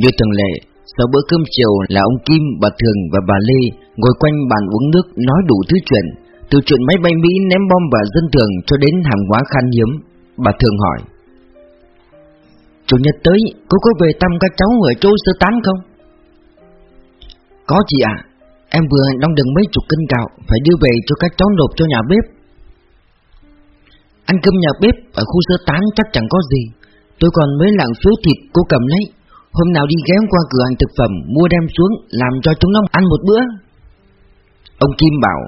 Như thường lệ, sau bữa cơm chiều là ông Kim, bà Thường và bà Lê ngồi quanh bàn uống nước nói đủ thứ chuyện, từ chuyện máy bay Mỹ ném bom vào dân thường cho đến hàng hóa khan hiếm. Bà Thường hỏi. Chủ nhật tới, cô có về thăm các cháu ở chỗ sơ tán không? Có chị ạ, em vừa đong đựng mấy chục cân gạo, phải đưa về cho các cháu nộp cho nhà bếp. Ăn cơm nhà bếp ở khu sơ tán chắc chẳng có gì, tôi còn mấy lạng phiếu thịt cô cầm lấy. Hôm nào đi ghé qua cửa hàng thực phẩm mua đem xuống làm cho chúng nó ăn một bữa. Ông Kim bảo,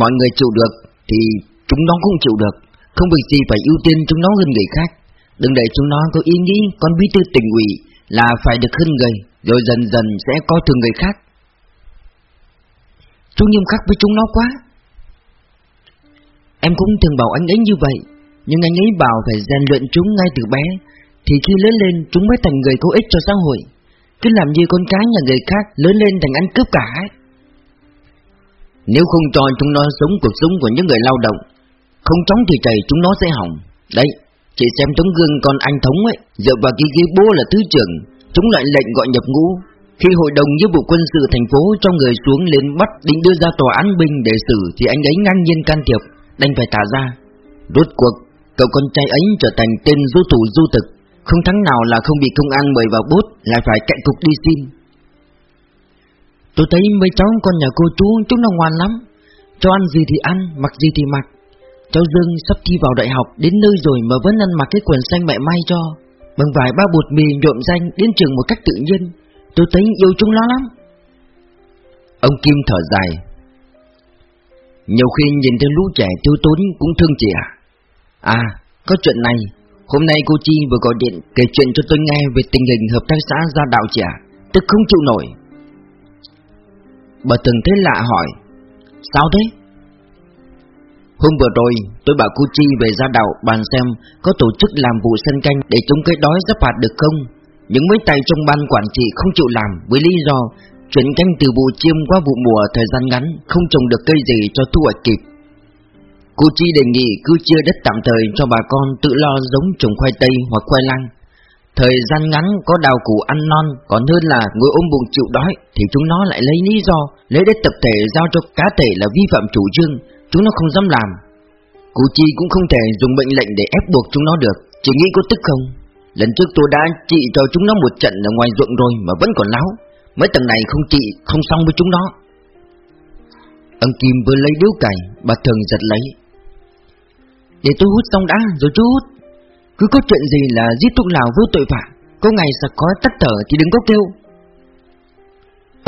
mọi người chịu được thì chúng nó cũng chịu được, không việc gì phải ưu tiên chúng nó hơn người khác. Đừng để chúng nó có ý nghĩ con bí thư tỉnh ủy là phải được hơn người, rồi dần dần sẽ coi thường người khác. Chú nghiêm khắc với chúng nó quá. Em cũng thường bảo anh ấy như vậy, nhưng anh ấy bảo phải rèn luyện chúng ngay từ bé, thì khi lớn lên chúng mới thành người có ích cho xã hội. Cứ làm như con cái nhà người khác lớn lên thành ăn cướp cả ấy. Nếu không cho chúng nó sống cuộc sống của những người lao động, không chống thì chảy chúng nó sẽ hỏng. Đấy, chị xem tấm gương con anh Thống ấy, dựa vào cái ghế bố là thứ trưởng, chúng lại lệnh gọi nhập ngũ. Khi hội đồng nghĩa vụ quân sự thành phố cho người xuống lên bắt định đưa ra tòa án binh để xử thì anh ấy ngang nhiên can thiệp, đành phải thả ra. Rốt cuộc, cậu con trai ấy trở thành tên du thủ du thực, không thắng nào là không bị công an mời vào bút, lại phải cạnh cục đi xin. Tôi thấy mấy cháu con nhà cô chú chúng nó ngoan lắm. Cho ăn gì thì ăn, mặc gì thì mặc. Cháu Dương sắp thi vào đại học đến nơi rồi mà vẫn ăn mặc cái quần xanh mẹ may cho. Bằng vài ba bột mì nhuộm danh đến trường một cách tự nhiên. Tôi thấy yêu chúng nó lắm. Ông Kim thở dài. Nhiều khi nhìn thấy lũ trẻ tiêu tốn cũng thương chị à. À, có chuyện này. Hôm nay cô Chi vừa gọi điện kể chuyện cho tôi nghe về tình hình hợp tác xã gia đạo Trẻ Tức không chịu nổi. Bà từng thấy lạ hỏi, Sao thế? Hôm vừa rồi, tôi bảo cô Chi về gia đạo bàn xem có tổ chức làm vụ sân canh để chống cái đói giáp hạt được không? Những mấy tay trong ban quản trị không chịu làm với lý do chuyển canh từ vụ chiêm qua vụ mùa thời gian ngắn không trồng được cây gì cho thu hoạch kịp. Cô Chi đề nghị cứ chia đất tạm thời cho bà con tự lo giống trồng khoai tây hoặc khoai lang. Thời gian ngắn có đào củ ăn non, Còn hơn là ngồi ôm bụng chịu đói, Thì chúng nó lại lấy lý do, Lấy đất tập thể giao cho cá thể là vi phạm chủ trương, Chúng nó không dám làm. Cụ chi cũng không thể dùng mệnh lệnh để ép buộc chúng nó được, Chỉ nghĩ có tức không? Lần trước tôi đã trị cho chúng nó một trận ở ngoài ruộng rồi Mà vẫn còn láo, Mấy tầng này không trị, không xong với chúng nó. Ông Kim vừa lấy điếu cày, Bà thường giật lấy. Để tôi hút xong đã, rồi chú hút. Cứ có chuyện gì là giết thuốc lào vô tội phạm Có ngày sặc khói tắt thở thì đừng có kêu.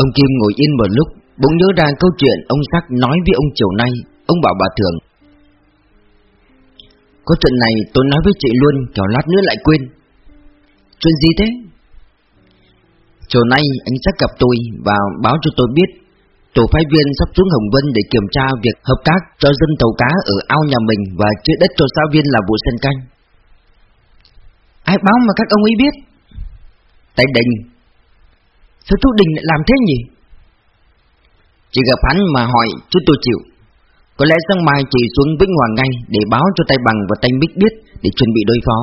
Ông Kim ngồi yên một lúc, Bỗng nhớ ra câu chuyện ông Sắc nói với ông chiều nay. Ông bảo bà Thường, Có chuyện này tôi nói với chị luôn Kiểu lát nữa lại quên. Chuyện gì thế? Chiều nay anh Sắc gặp tôi Và báo cho tôi biết Tổ phái viên sắp xuống Hồng Vân để kiểm tra việc hợp tác cho dân tàu cá ở ao nhà mình và chia đất cho xã viên là vụ sen canh. Ai báo mà các ông ấy biết? Tại đình. Sao chú Đình lại làm thế nhỉ? Chỉ gặp hắn mà hỏi chứ tôi chịu. Có lẽ sáng mai chị xuống Vĩnh Hoàng ngay Để báo cho tay bằng và tay mít biết Để chuẩn bị đối phó.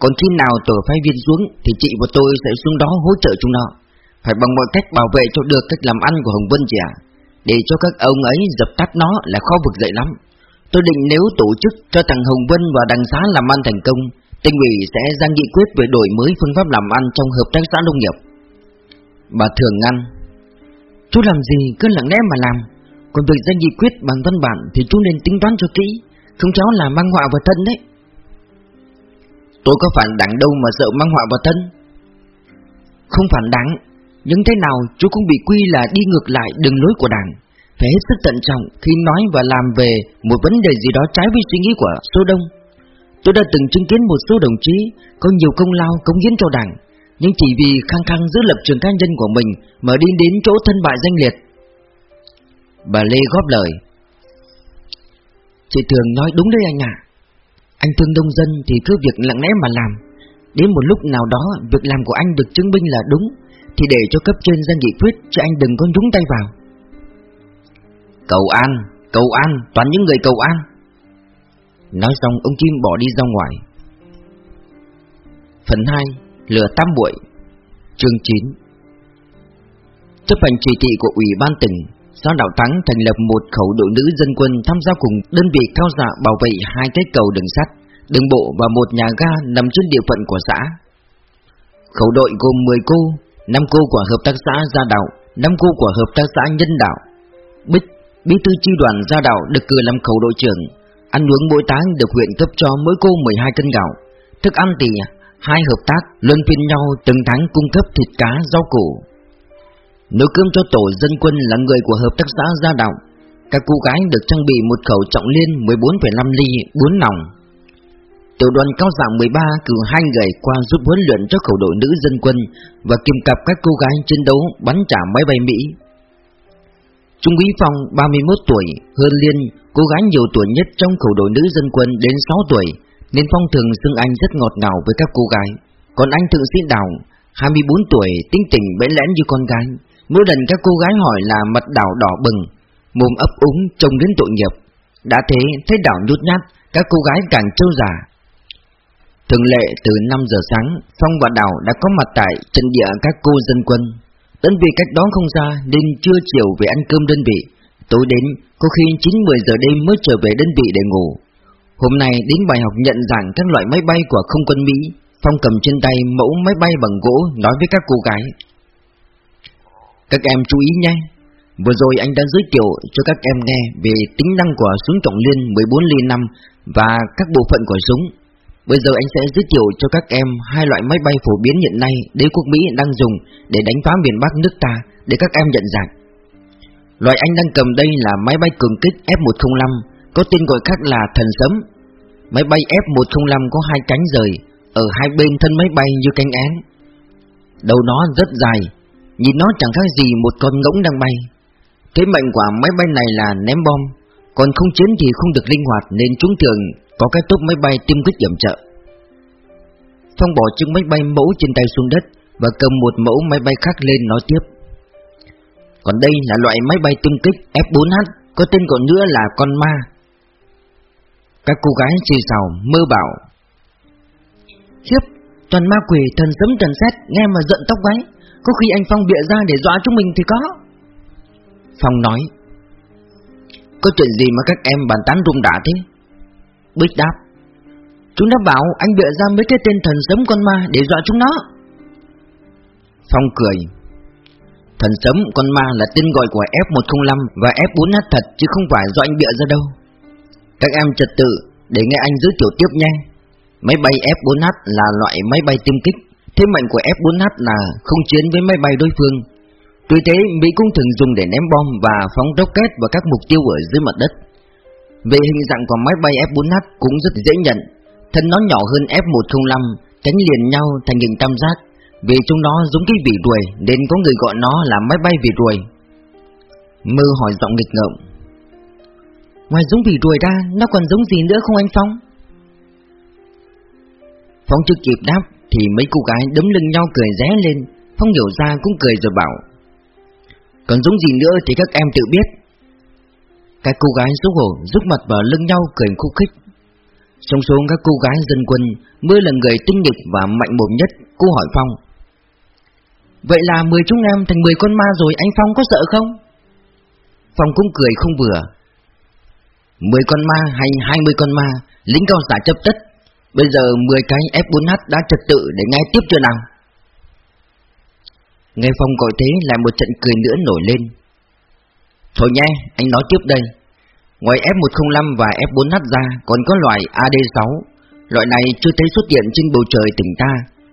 Còn khi nào tổ phái viên xuống Thì chị và tôi sẽ xuống đó hỗ trợ chúng nó. Phải bằng mọi cách bảo vệ cho được cách làm ăn của Hồng Vân trẻ, Để cho các ông ấy dập tắt nó là khó vực dậy lắm Tôi định nếu tổ chức cho thằng Hồng Vân và đằng xá làm ăn thành công Tỉnh ủy sẽ ra nghị quyết về đổi mới phương pháp làm ăn trong hợp tác xã nông nghiệp. Bà thường ngăn. Chú làm gì cứ lặng lẽ mà làm. Còn việc ra nghị quyết bằng văn bản thì chú nên tính toán cho kỹ, không cháu là mang họa vào thân đấy. Tôi có phản đảng đâu mà sợ mang họa vào thân. Không phản đảng, nhưng thế nào chú cũng bị quy là đi ngược lại đường lối của đảng. Phải hết sức tận trọng khi nói và làm về một vấn đề gì đó trái với suy nghĩ của số đông. Tôi đã từng chứng kiến một số đồng chí có nhiều công lao cống hiến cho đảng, nhưng chỉ vì khăng khăng giữ lập trường cá nhân của mình mà đi đến chỗ thân bại danh liệt. Bà Lê góp lời. Chị thường nói đúng đấy anh ạ. Anh thương đông dân thì cứ việc lặng lẽ mà làm. Đến một lúc nào đó việc làm của anh được chứng minh là đúng, thì để cho cấp trên ra nghị quyết cho anh đừng có nhúng tay vào. Cầu an, cầu an, toàn những người cầu an. Nói xong ông Kim bỏ đi ra ngoài Phần 2 lửa tam bụi Chương 9 Chấp hành chỉ thị của Ủy ban tỉnh do Đạo Thắng thành lập một khẩu đội nữ dân quân tham gia cùng đơn vị cao dạ bảo vệ hai cái cầu đường sắt, đường bộ và một nhà ga nằm trên địa phận của xã. Khẩu đội gồm 10 cô, năm cô của hợp tác xã Gia Đạo, năm cô của hợp tác xã Nhân Đạo. Bích, bí thư chi đoàn Gia Đạo được cử làm khẩu đội trưởng, ăn uống mỗi tháng được huyện cấp cho mỗi cô 12 cân gạo. Thức ăn thì hai hợp tác luân phiên nhau từng tháng cung cấp thịt cá, rau củ. Nấu cơm cho tổ dân quân là người của hợp tác xã Gia Đạo. Các cô gái được trang bị một khẩu trọng liên 14,5 ly 4 nòng. Tiểu đoàn cao giảng 13 cử hai người qua giúp huấn luyện cho khẩu đội nữ dân quân và kiềm cặp các cô gái chiến đấu bắn trả máy bay Mỹ. Trung úy Phong 31 tuổi, hơn Liên, cô gái nhiều tuổi nhất trong khẩu đội nữ dân quân đến 6 tuổi, nên Phong thường xưng anh rất ngọt ngào với các cô gái. Còn anh thượng sĩ Đào, 24 tuổi, tinh tỉnh bẽn lẽn như con gái. Mỗi lần các cô gái hỏi là mặt đảo đỏ bừng, mồm ấp úng trông đến tội nghiệp. Đã thế, thấy đảo nhút nhát, các cô gái càng trâu giả. Thường lệ từ 5 giờ sáng, Phong và Đào đã có mặt tại trận địa các cô dân quân. Đơn vị cách đó không xa nên trưa chiều về ăn cơm đơn vị. Tối đến, có khi 9-10 giờ đêm mới trở về đơn vị để ngủ. Hôm nay đến bài học nhận dạng các loại máy bay của không quân Mỹ, Phong cầm trên tay mẫu máy bay bằng gỗ nói với các cô gái. Các em chú ý nhé, vừa rồi anh đã giới thiệu cho các em nghe về tính năng của súng trọng liên 14 ly 5 và các bộ phận của súng. Bây giờ anh sẽ giới thiệu cho các em hai loại máy bay phổ biến hiện nay đế quốc Mỹ đang dùng để đánh phá miền Bắc nước ta để các em nhận dạng. Loại anh đang cầm đây là máy bay cường kích F-105, có tên gọi khác là thần sấm. Máy bay F-105 có hai cánh rời, ở hai bên thân máy bay như cánh én. Đầu nó rất dài, nhìn nó chẳng khác gì một con ngỗng đang bay. Thế mệnh của máy bay này là ném bom, còn không chiến thì không được linh hoạt nên chúng thường có cái tốp máy bay tiêm kích yểm trợ. Phong bỏ chiếc máy bay mẫu trên tay xuống đất và cầm một mẫu máy bay khác lên nói tiếp. Còn đây là loại máy bay tiêm kích F4H, có tên gọi nữa là con ma. Các cô gái xì xào mơ bảo. Khiếp, toàn ma quỷ thần sấm thần xét, nghe mà giận tóc gáy. Có khi anh Phong bịa ra để dọa chúng mình thì có. Phong nói. Có chuyện gì mà các em bàn tán rung đả thế? Bích đáp, Chúng đã bảo anh bịa ra mấy cái tên thần sấm con ma để dọa chúng nó. Phong cười, Thần sấm con ma là tên gọi của F105 và F4H thật chứ không phải do anh bịa ra đâu. Các em trật tự để nghe anh giới thiệu tiếp nha Máy bay F4H là loại máy bay tiêm kích, Thế mạnh của F4H là không chiến với máy bay đối phương. Tuy thế, Mỹ cũng thường dùng để ném bom và phóng rocket vào các mục tiêu ở dưới mặt đất về hình dạng của máy bay F4H cũng rất dễ nhận. Thân nó nhỏ hơn F105 Cánh liền nhau thành hình tam giác. Vì chúng nó giống cái vị ruồi Nên có người gọi nó là máy bay vị ruồi Mơ hỏi giọng nghịch ngợm. Ngoài giống vị ruồi ra, Nó còn giống gì nữa không anh Phong? Phong chưa kịp đáp, Thì mấy cô gái đấm lưng nhau cười ré lên. Phong hiểu ra cũng cười rồi bảo. Còn giống gì nữa thì các em tự biết các cô gái xấu hổ rút mặt vào lưng nhau cười khúc khích. Trong số các cô gái dân quân, Mới là người tinh nghịch và mạnh mồm nhất, Cô hỏi Phong. Vậy là 10 chúng em thành 10 con ma rồi, Anh Phong có sợ không? Phong cũng cười không vừa. 10 con ma hay 20 con ma, Lính cao giả chấp tất. Bây giờ 10 cái F4H đã trật tự để nghe tiếp chưa nào? Nghe Phong gọi thế, lại một trận cười nữa nổi lên. Thôi nhé, anh nói tiếp đây. Ngoài F105 và F4H ra còn có loại AD6. Loại này chưa thấy xuất hiện trên bầu trời tỉnh ta.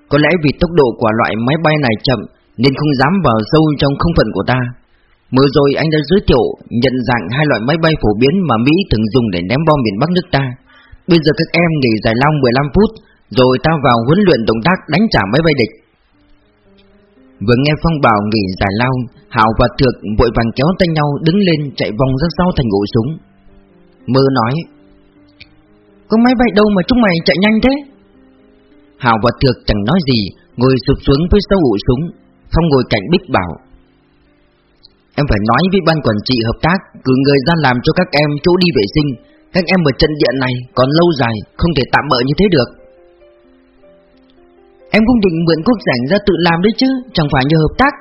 Có lẽ vì tốc độ của loại máy bay này chậm nên không dám vào sâu trong không phận của ta. Mới rồi anh đã giới thiệu nhận dạng hai loại máy bay phổ biến mà Mỹ thường dùng để ném bom miền Bắc nước ta. Bây giờ các em nghỉ giải lao 15 phút rồi ta vào huấn luyện động tác đánh trả máy bay địch. Vừa nghe Phong bảo nghỉ giải lao, Hảo và Thược vội vàng kéo tay nhau đứng lên chạy vòng ra sau thành ổ súng Mơ nói, Có máy bay đâu mà chúng mày chạy nhanh thế? Hảo và Thược chẳng nói gì, Ngồi sụp xuống với sau ổ súng Phong ngồi cạnh Bích bảo, Em phải nói với ban quản trị hợp tác, Cử người ra làm cho các em chỗ đi vệ sinh. Các em ở trận địa này còn lâu dài, Không thể tạm bỡ như thế được. Em cũng định mượn quốc rảnh ra tự làm đấy chứ, Chẳng phải nhờ hợp tác.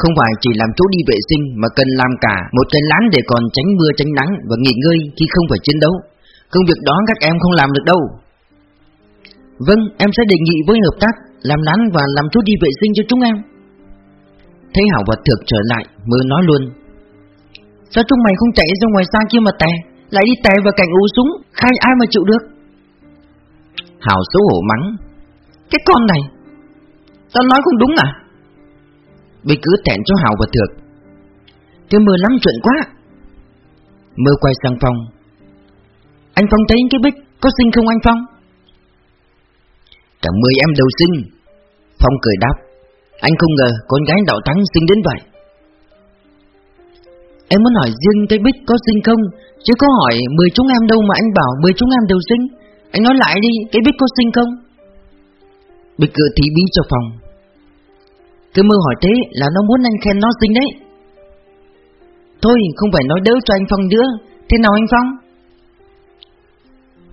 Không phải chỉ làm chỗ đi vệ sinh Mà cần làm cả một cái lán để còn tránh mưa, tránh nắng Và nghỉ ngơi khi không phải chiến đấu. Công việc đó các em không làm được đâu. Vâng em sẽ đề nghị với hợp tác, Làm lán và làm chỗ đi vệ sinh cho chúng em. Thấy Hảo và Thược trở lại, Mới nói luôn. Sao chúng mày không chạy ra ngoài xa kia mà tè? Lại đi tè vào cạnh ú súng, Khai ai mà chịu được? Hảo xấu hổ mắng. Cái con này, Tao nói không đúng à? Bị cứ tẹn cho hào và Thược. Thế mưa lắm chuyện quá. Mưa quay sang Phong. Anh Phong thấy cái bích Có xinh không anh Phong? Cả mười em đều xinh. Phong cười đáp. Anh không ngờ con gái đạo thắng xinh đến vậy. Em muốn hỏi riêng cái bích có xinh không? Chứ có hỏi mười chúng em đâu mà anh bảo mười chúng em đều xinh. Anh nói lại đi, Cái bích có xinh không? Bích cự tí bí cho phòng. Cứ mơ hỏi thế là nó muốn anh khen nó xinh đấy. Thôi, không phải nói đỡ cho anh Phong nữa. Thế nào anh Phong?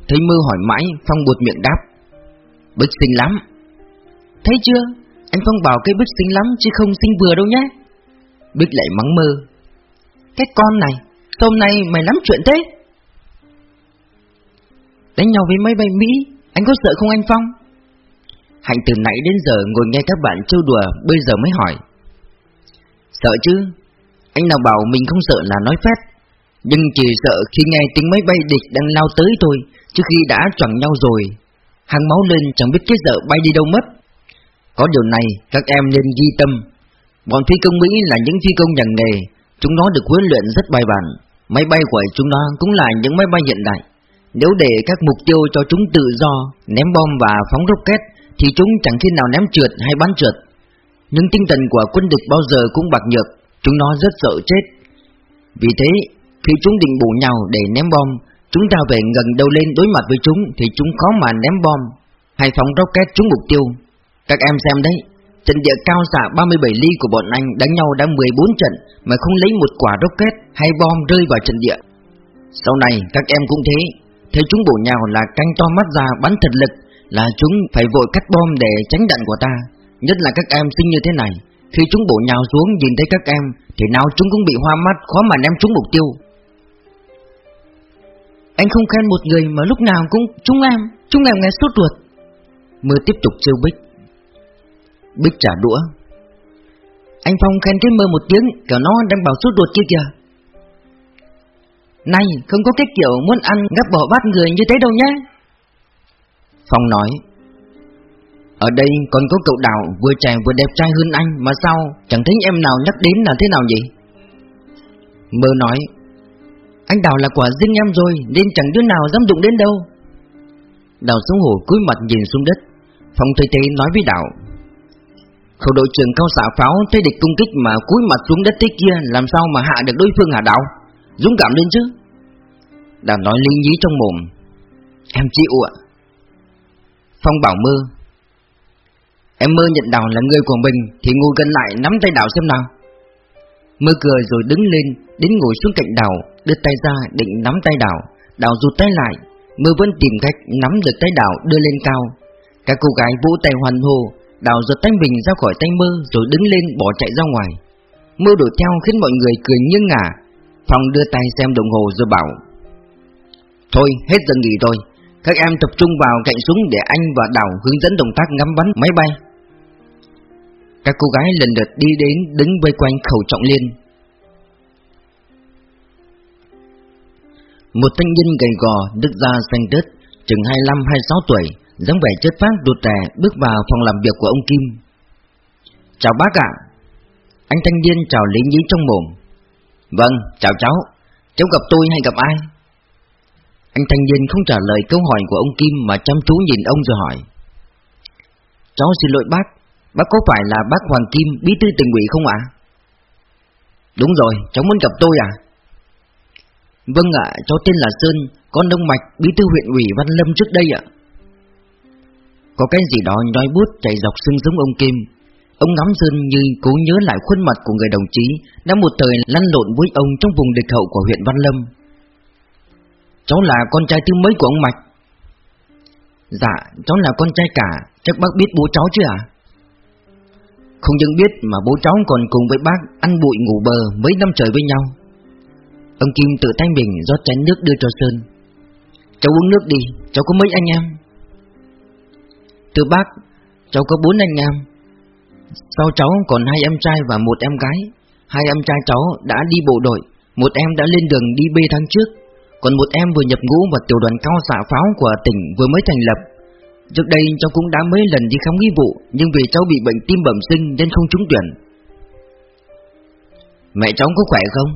Thấy mơ hỏi mãi, Phong buột miệng đáp. Bích xinh lắm. Thấy chưa? Anh Phong bảo cái Bích xinh lắm chứ không xinh vừa đâu nhé. Bích lại mắng mơ. Cái con này, Hôm nay mày lắm chuyện thế. Đánh nhau với máy bay Mỹ, Anh có sợ không anh Phong? Hạnh từ nãy đến giờ ngồi nghe các bạn trêu đùa Bây giờ mới hỏi. Sợ chứ? Anh nào bảo mình không sợ là nói phép. Nhưng chỉ sợ khi nghe tiếng máy bay địch đang lao tới thôi, Trước khi đã choàng nhau rồi. Hàng máu lên chẳng biết cái giờ bay đi đâu mất. Có điều này các em nên ghi tâm. Bọn phi công Mỹ là những phi công nhà nghề Chúng nó được huấn luyện rất bài bản. Máy bay của chúng nó cũng là những máy bay hiện đại. Nếu để các mục tiêu cho chúng tự do Ném bom và phóng rocket thì chúng chẳng khi nào ném trượt hay bắn trượt. Nhưng tinh thần của quân địch bao giờ cũng bạc nhược, Chúng nó rất sợ chết. Vì thế, khi chúng định bù nhau để ném bom, Chúng ta về gần đầu lên đối mặt với chúng Thì chúng khó mà ném bom. Hay phóng rocket trúng mục tiêu. Các em xem đấy, Trận địa cao xạ 37 ly của bọn anh đánh nhau đã 14 trận Mà không lấy một quả rocket hay bom rơi vào trận địa. Sau này, các em cũng thế. Thấy chúng bổ nhào là canh to mắt ra bắn thật lực. Là chúng phải vội cắt bom để tránh đạn của ta, Nhất là các em sinh như thế này. Khi chúng bổ nhào xuống nhìn thấy các em, Thì nào chúng cũng bị hoa mắt, khó mà ném trúng mục tiêu. Anh không khen một người mà lúc nào cũng chúng em Chúng em nghe sốt ruột. Mưa tiếp tục trêu Bích. Bích trả đũa. Anh Phong khen cái mơ một tiếng, Kiểu nó đang bảo sốt ruột kia kìa. Này, không có cái kiểu muốn ăn gấp bỏ bát người như thế đâu nhé. Phong nói, Ở đây còn có cậu đào, vừa trẻ vừa đẹp trai hơn anh Mà sao chẳng thấy em nào nhắc đến là thế nào vậy Mơ nói, anh Đào là quả riêng em rồi, Nên chẳng đứa nào dám đụng đến đâu. Đào xuống hồ cúi mặt nhìn xuống đất. Phong Tây Tây nói với Đào, Khẩu đội trưởng cao xạ pháo Thấy địch cung kích mà cúi mặt xuống đất thế kia, Làm sao mà hạ được đối phương hả Đào? Dũng cảm lên chứ. Đào nói linh nhí trong mồm, Em chịu ạ. Phong bảo mơ Em mơ nhận Đào là người của mình Thì ngồi gần lại nắm tay Đào xem nào Mơ cười rồi đứng lên Đến ngồi xuống cạnh Đào đưa tay ra định nắm tay đào, đào rụt tay lại, mơ vẫn tìm cách nắm được tay đào đưa lên cao. Các cô gái vỗ tay hoàn hồ, đào giật tay mình ra khỏi tay mơ rồi đứng lên bỏ chạy ra ngoài. Mơ đuổi theo khiến mọi người cười nghiêng ngả. Phong đưa tay xem đồng hồ rồi bảo Thôi hết giờ nghỉ rồi các em tập trung vào cạnh súng để anh và Đào hướng dẫn động tác ngắm bắn máy bay Các cô gái lần lượt đi đến đứng vây quanh khẩu trọng liên Một thanh niên gầy gò, đức da xanh đứt, chừng 25-26 tuổi, dáng vẻ chất phác đột trẻ bước vào phòng làm việc của ông Kim. Chào bác ạ. Anh thanh niên chào lý nhí trong mồm. Vâng, chào cháu. Cháu gặp tôi hay gặp ai? Anh thanh niên không trả lời câu hỏi của ông Kim mà chăm chú nhìn ông rồi hỏi. Cháu xin lỗi bác, bác có phải là bác Hoàng Kim, bí thư tỉnh ủy không ạ? Đúng rồi, cháu muốn gặp tôi à? Vâng ạ, cháu tên là Sơn, con Đông Mạch, bí thư huyện ủy Văn Lâm trước đây ạ. Có cái gì đó nhói bút chạy dọc xương giống ông Kim. Ông ngắm Sơn như cố nhớ lại khuôn mặt của người đồng chí đã một thời lăn lộn với ông trong vùng địch hậu của huyện Văn Lâm. Cháu là con trai thứ mấy của ông Mạch? Dạ, cháu là con trai cả, chắc bác biết bố cháu chứ à? Không những biết mà bố cháu còn cùng với bác ăn bụi ngủ bờ mấy năm trời với nhau. Ông Kim tự tay mình rót chén nước đưa cho Sơn. Cháu uống nước đi, cháu có mấy anh em? Thưa bác, cháu có bốn anh em. Sau cháu còn hai em trai và một em gái. Hai em trai cháu đã đi bộ đội, một em đã lên đường đi bê tháng trước, còn một em vừa nhập ngũ vào tiểu đoàn cao xạ pháo của tỉnh vừa mới thành lập. Trước đây cháu cũng đã mấy lần đi khám nghĩa vụ, nhưng vì cháu bị bệnh tim bẩm sinh nên không trúng tuyển. Mẹ cháu có khỏe không?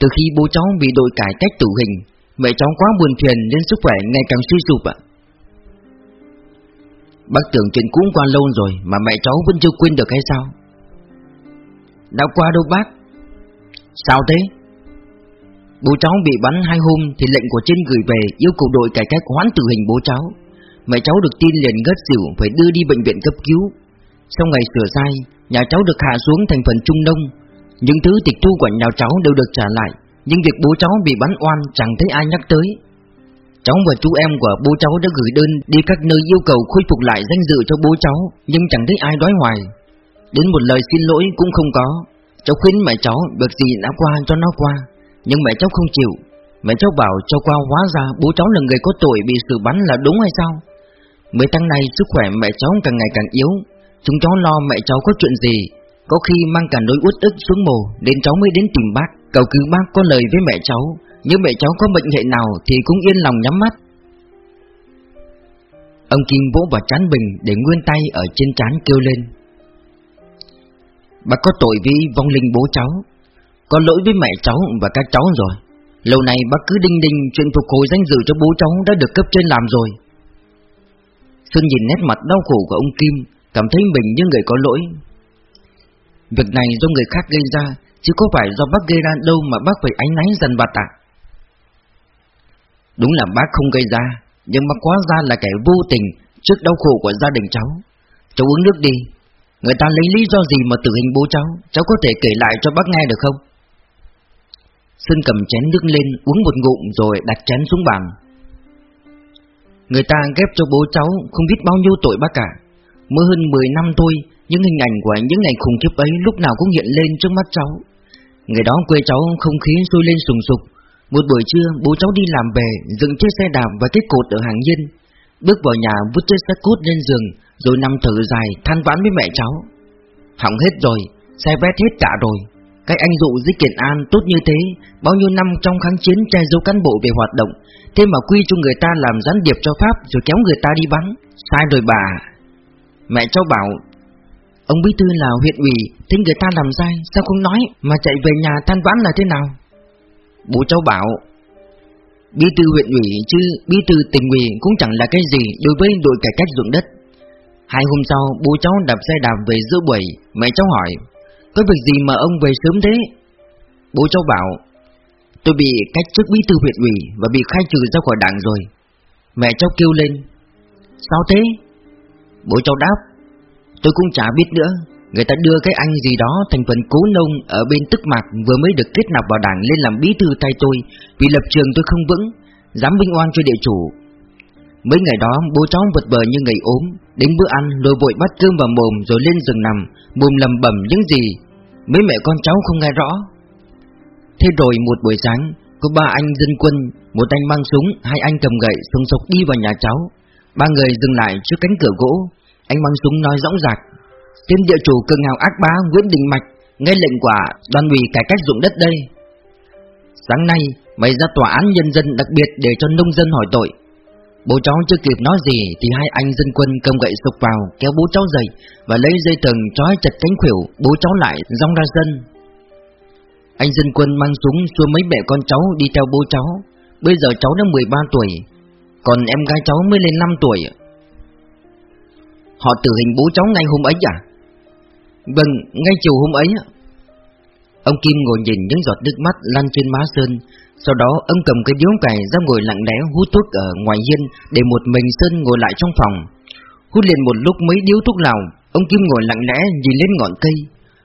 Từ khi bố cháu bị đội cải cách tử hình, mẹ cháu quá buồn phiền nên sức khỏe ngày càng suy sụp ạ. Bác tưởng chuyện cũ qua lâu rồi mà mẹ cháu vẫn chưa quên được hay sao? Đã qua đâu bác? Sao thế? Bố cháu bị bắn hai hôm thì lệnh của trên gửi về yêu cầu đội cải cách hoãn tử hình bố cháu. Mẹ cháu được tin liền ngất xỉu phải đưa đi bệnh viện cấp cứu. Sau ngày sửa sai, nhà cháu được hạ xuống thành phần trung nông. Những thứ tịch thu của nhà cháu đều được trả lại, nhưng việc bố cháu bị bắn oan chẳng thấy ai nhắc tới. Cháu và chú em của bố cháu đã gửi đơn đi các nơi yêu cầu khôi phục lại danh dự cho bố cháu, nhưng chẳng thấy ai đói hoài. Đến một lời xin lỗi cũng không có. Cháu khuyến mẹ cháu việc gì đã qua cho nó qua, nhưng mẹ cháu không chịu. Mẹ cháu bảo cho qua hóa ra bố cháu là người có tội bị xử bắn là đúng hay sao? Mấy tháng nay sức khỏe mẹ cháu càng ngày càng yếu, chúng cháu lo mẹ cháu có chuyện gì, có khi mang cả nỗi uất ức xuống mồ, đến cháu mới đến tìm bác, cầu cứu bác có lời với mẹ cháu, nếu mẹ cháu có bệnh hệ nào thì cũng yên lòng nhắm mắt. Ông Kim vỗ vào chán bình để nguyên tay ở trên chán kêu lên. Bác có tội với vong linh bố cháu. Có lỗi với mẹ cháu và các cháu rồi. Lâu nay bác cứ đinh đinh chuyện phục hồi danh dự cho bố cháu đã được cấp trên làm rồi. Xuân nhìn nét mặt đau khổ của ông Kim, Cảm thấy mình như người có lỗi. Việc này do người khác gây ra, Chứ có phải do bác gây ra đâu mà bác phải ánh náy dần bạt ạ à? Đúng là bác không gây ra, Nhưng bác quá ra là kẻ vô tình Trước đau khổ của gia đình cháu. Cháu uống nước đi, Người ta lấy lý do gì mà tử hình bố cháu? Cháu có thể kể lại cho bác nghe được không? Sơn cầm chén nước lên, Uống một ngụm rồi đặt chén xuống bàn. Người ta ghép cho bố cháu Không biết bao nhiêu tội bác cả. Mới hơn 10 năm thôi, Những hình ảnh của những ngày khủng khiếp ấy Lúc nào cũng hiện lên trước mắt cháu. Người đó quê cháu không khí sôi lên sùng sục. Một buổi trưa, bố cháu đi làm về, Dựng chiếc xe đạp và cái cột ở hàng nhiên Bước vào nhà, vứt chiếc xe cút lên giường, Rồi nằm thở dài, than vãn với mẹ cháu. Hỏng hết rồi, Xe vét hết cả rồi. Cái anh dụ dưới kiện an tốt như thế, Bao nhiêu năm trong kháng chiến che giấu cán bộ về hoạt động, Thế mà quy cho người ta làm gián điệp cho Pháp Rồi kéo người ta đi bắn. Sai rồi bà. Mẹ cháu bảo, Ông bí thư là huyện ủy Thấy người ta làm sai, Sao không nói Mà chạy về nhà than vãn là thế nào? Bố cháu bảo, Bí thư huyện ủy chứ bí thư tỉnh ủy cũng chẳng là cái gì đối với đội cải cách ruộng đất. Hai hôm sau, bố cháu đạp xe đạp về giữa buổi, Mẹ cháu hỏi có việc gì mà ông về sớm thế Bố cháu bảo Tôi bị cách chức bí thư huyện ủy Và bị khai trừ ra khỏi đảng rồi Mẹ cháu kêu lên Sao thế Bố cháu đáp Tôi cũng chả biết nữa Người ta đưa cái anh gì đó thành phần cố nông ở bên tức mạc vừa mới được kết nạp vào đảng lên làm bí thư thay tôi vì lập trường tôi không vững, dám vinh oan cho địa chủ. Mấy ngày đó bố cháu vật vờ như người ốm, đến bữa ăn lôi vội bắt cơm vào mồm rồi lên giường nằm, mồm lầm bẩm những gì. Mấy mẹ con cháu không nghe rõ. Thế rồi một buổi sáng, có ba anh dân quân, một anh mang súng, hai anh cầm gậy xung sục đi vào nhà cháu. Ba người dừng lại trước cánh cửa gỗ, anh mang súng nói rõng rạc Tên địa chủ cường hào ác bá Nguyễn Đình Mạch nghe lệnh quả đoàn ủy cải cách dụng đất đây. Sáng nay mày ra tòa án nhân dân đặc biệt để cho nông dân hỏi tội. Bố cháu chưa kịp nói gì thì hai anh dân quân cầm gậy sục vào kéo bố cháu dậy và lấy dây thừng trói chặt cánh khuỷu bố cháu lại rong ra sân. Anh dân quân mang súng xua mấy mẹ con cháu đi theo bố cháu. Bây giờ cháu đã 13 tuổi, còn em gái cháu mới lên 5 tuổi. Họ tử hình bố cháu ngay hôm ấy à? Vâng, ngay chiều hôm ấy Ông Kim ngồi nhìn những giọt nước mắt lăn trên má Sơn sau đó ông cầm cái điếu cày ra ngồi lặng lẽ hút thuốc ở ngoài hiên Để một mình Sơn ngồi lại trong phòng Hút liền một lúc mấy điếu thuốc lào Ông Kim ngồi lặng lẽ nhìn lên ngọn cây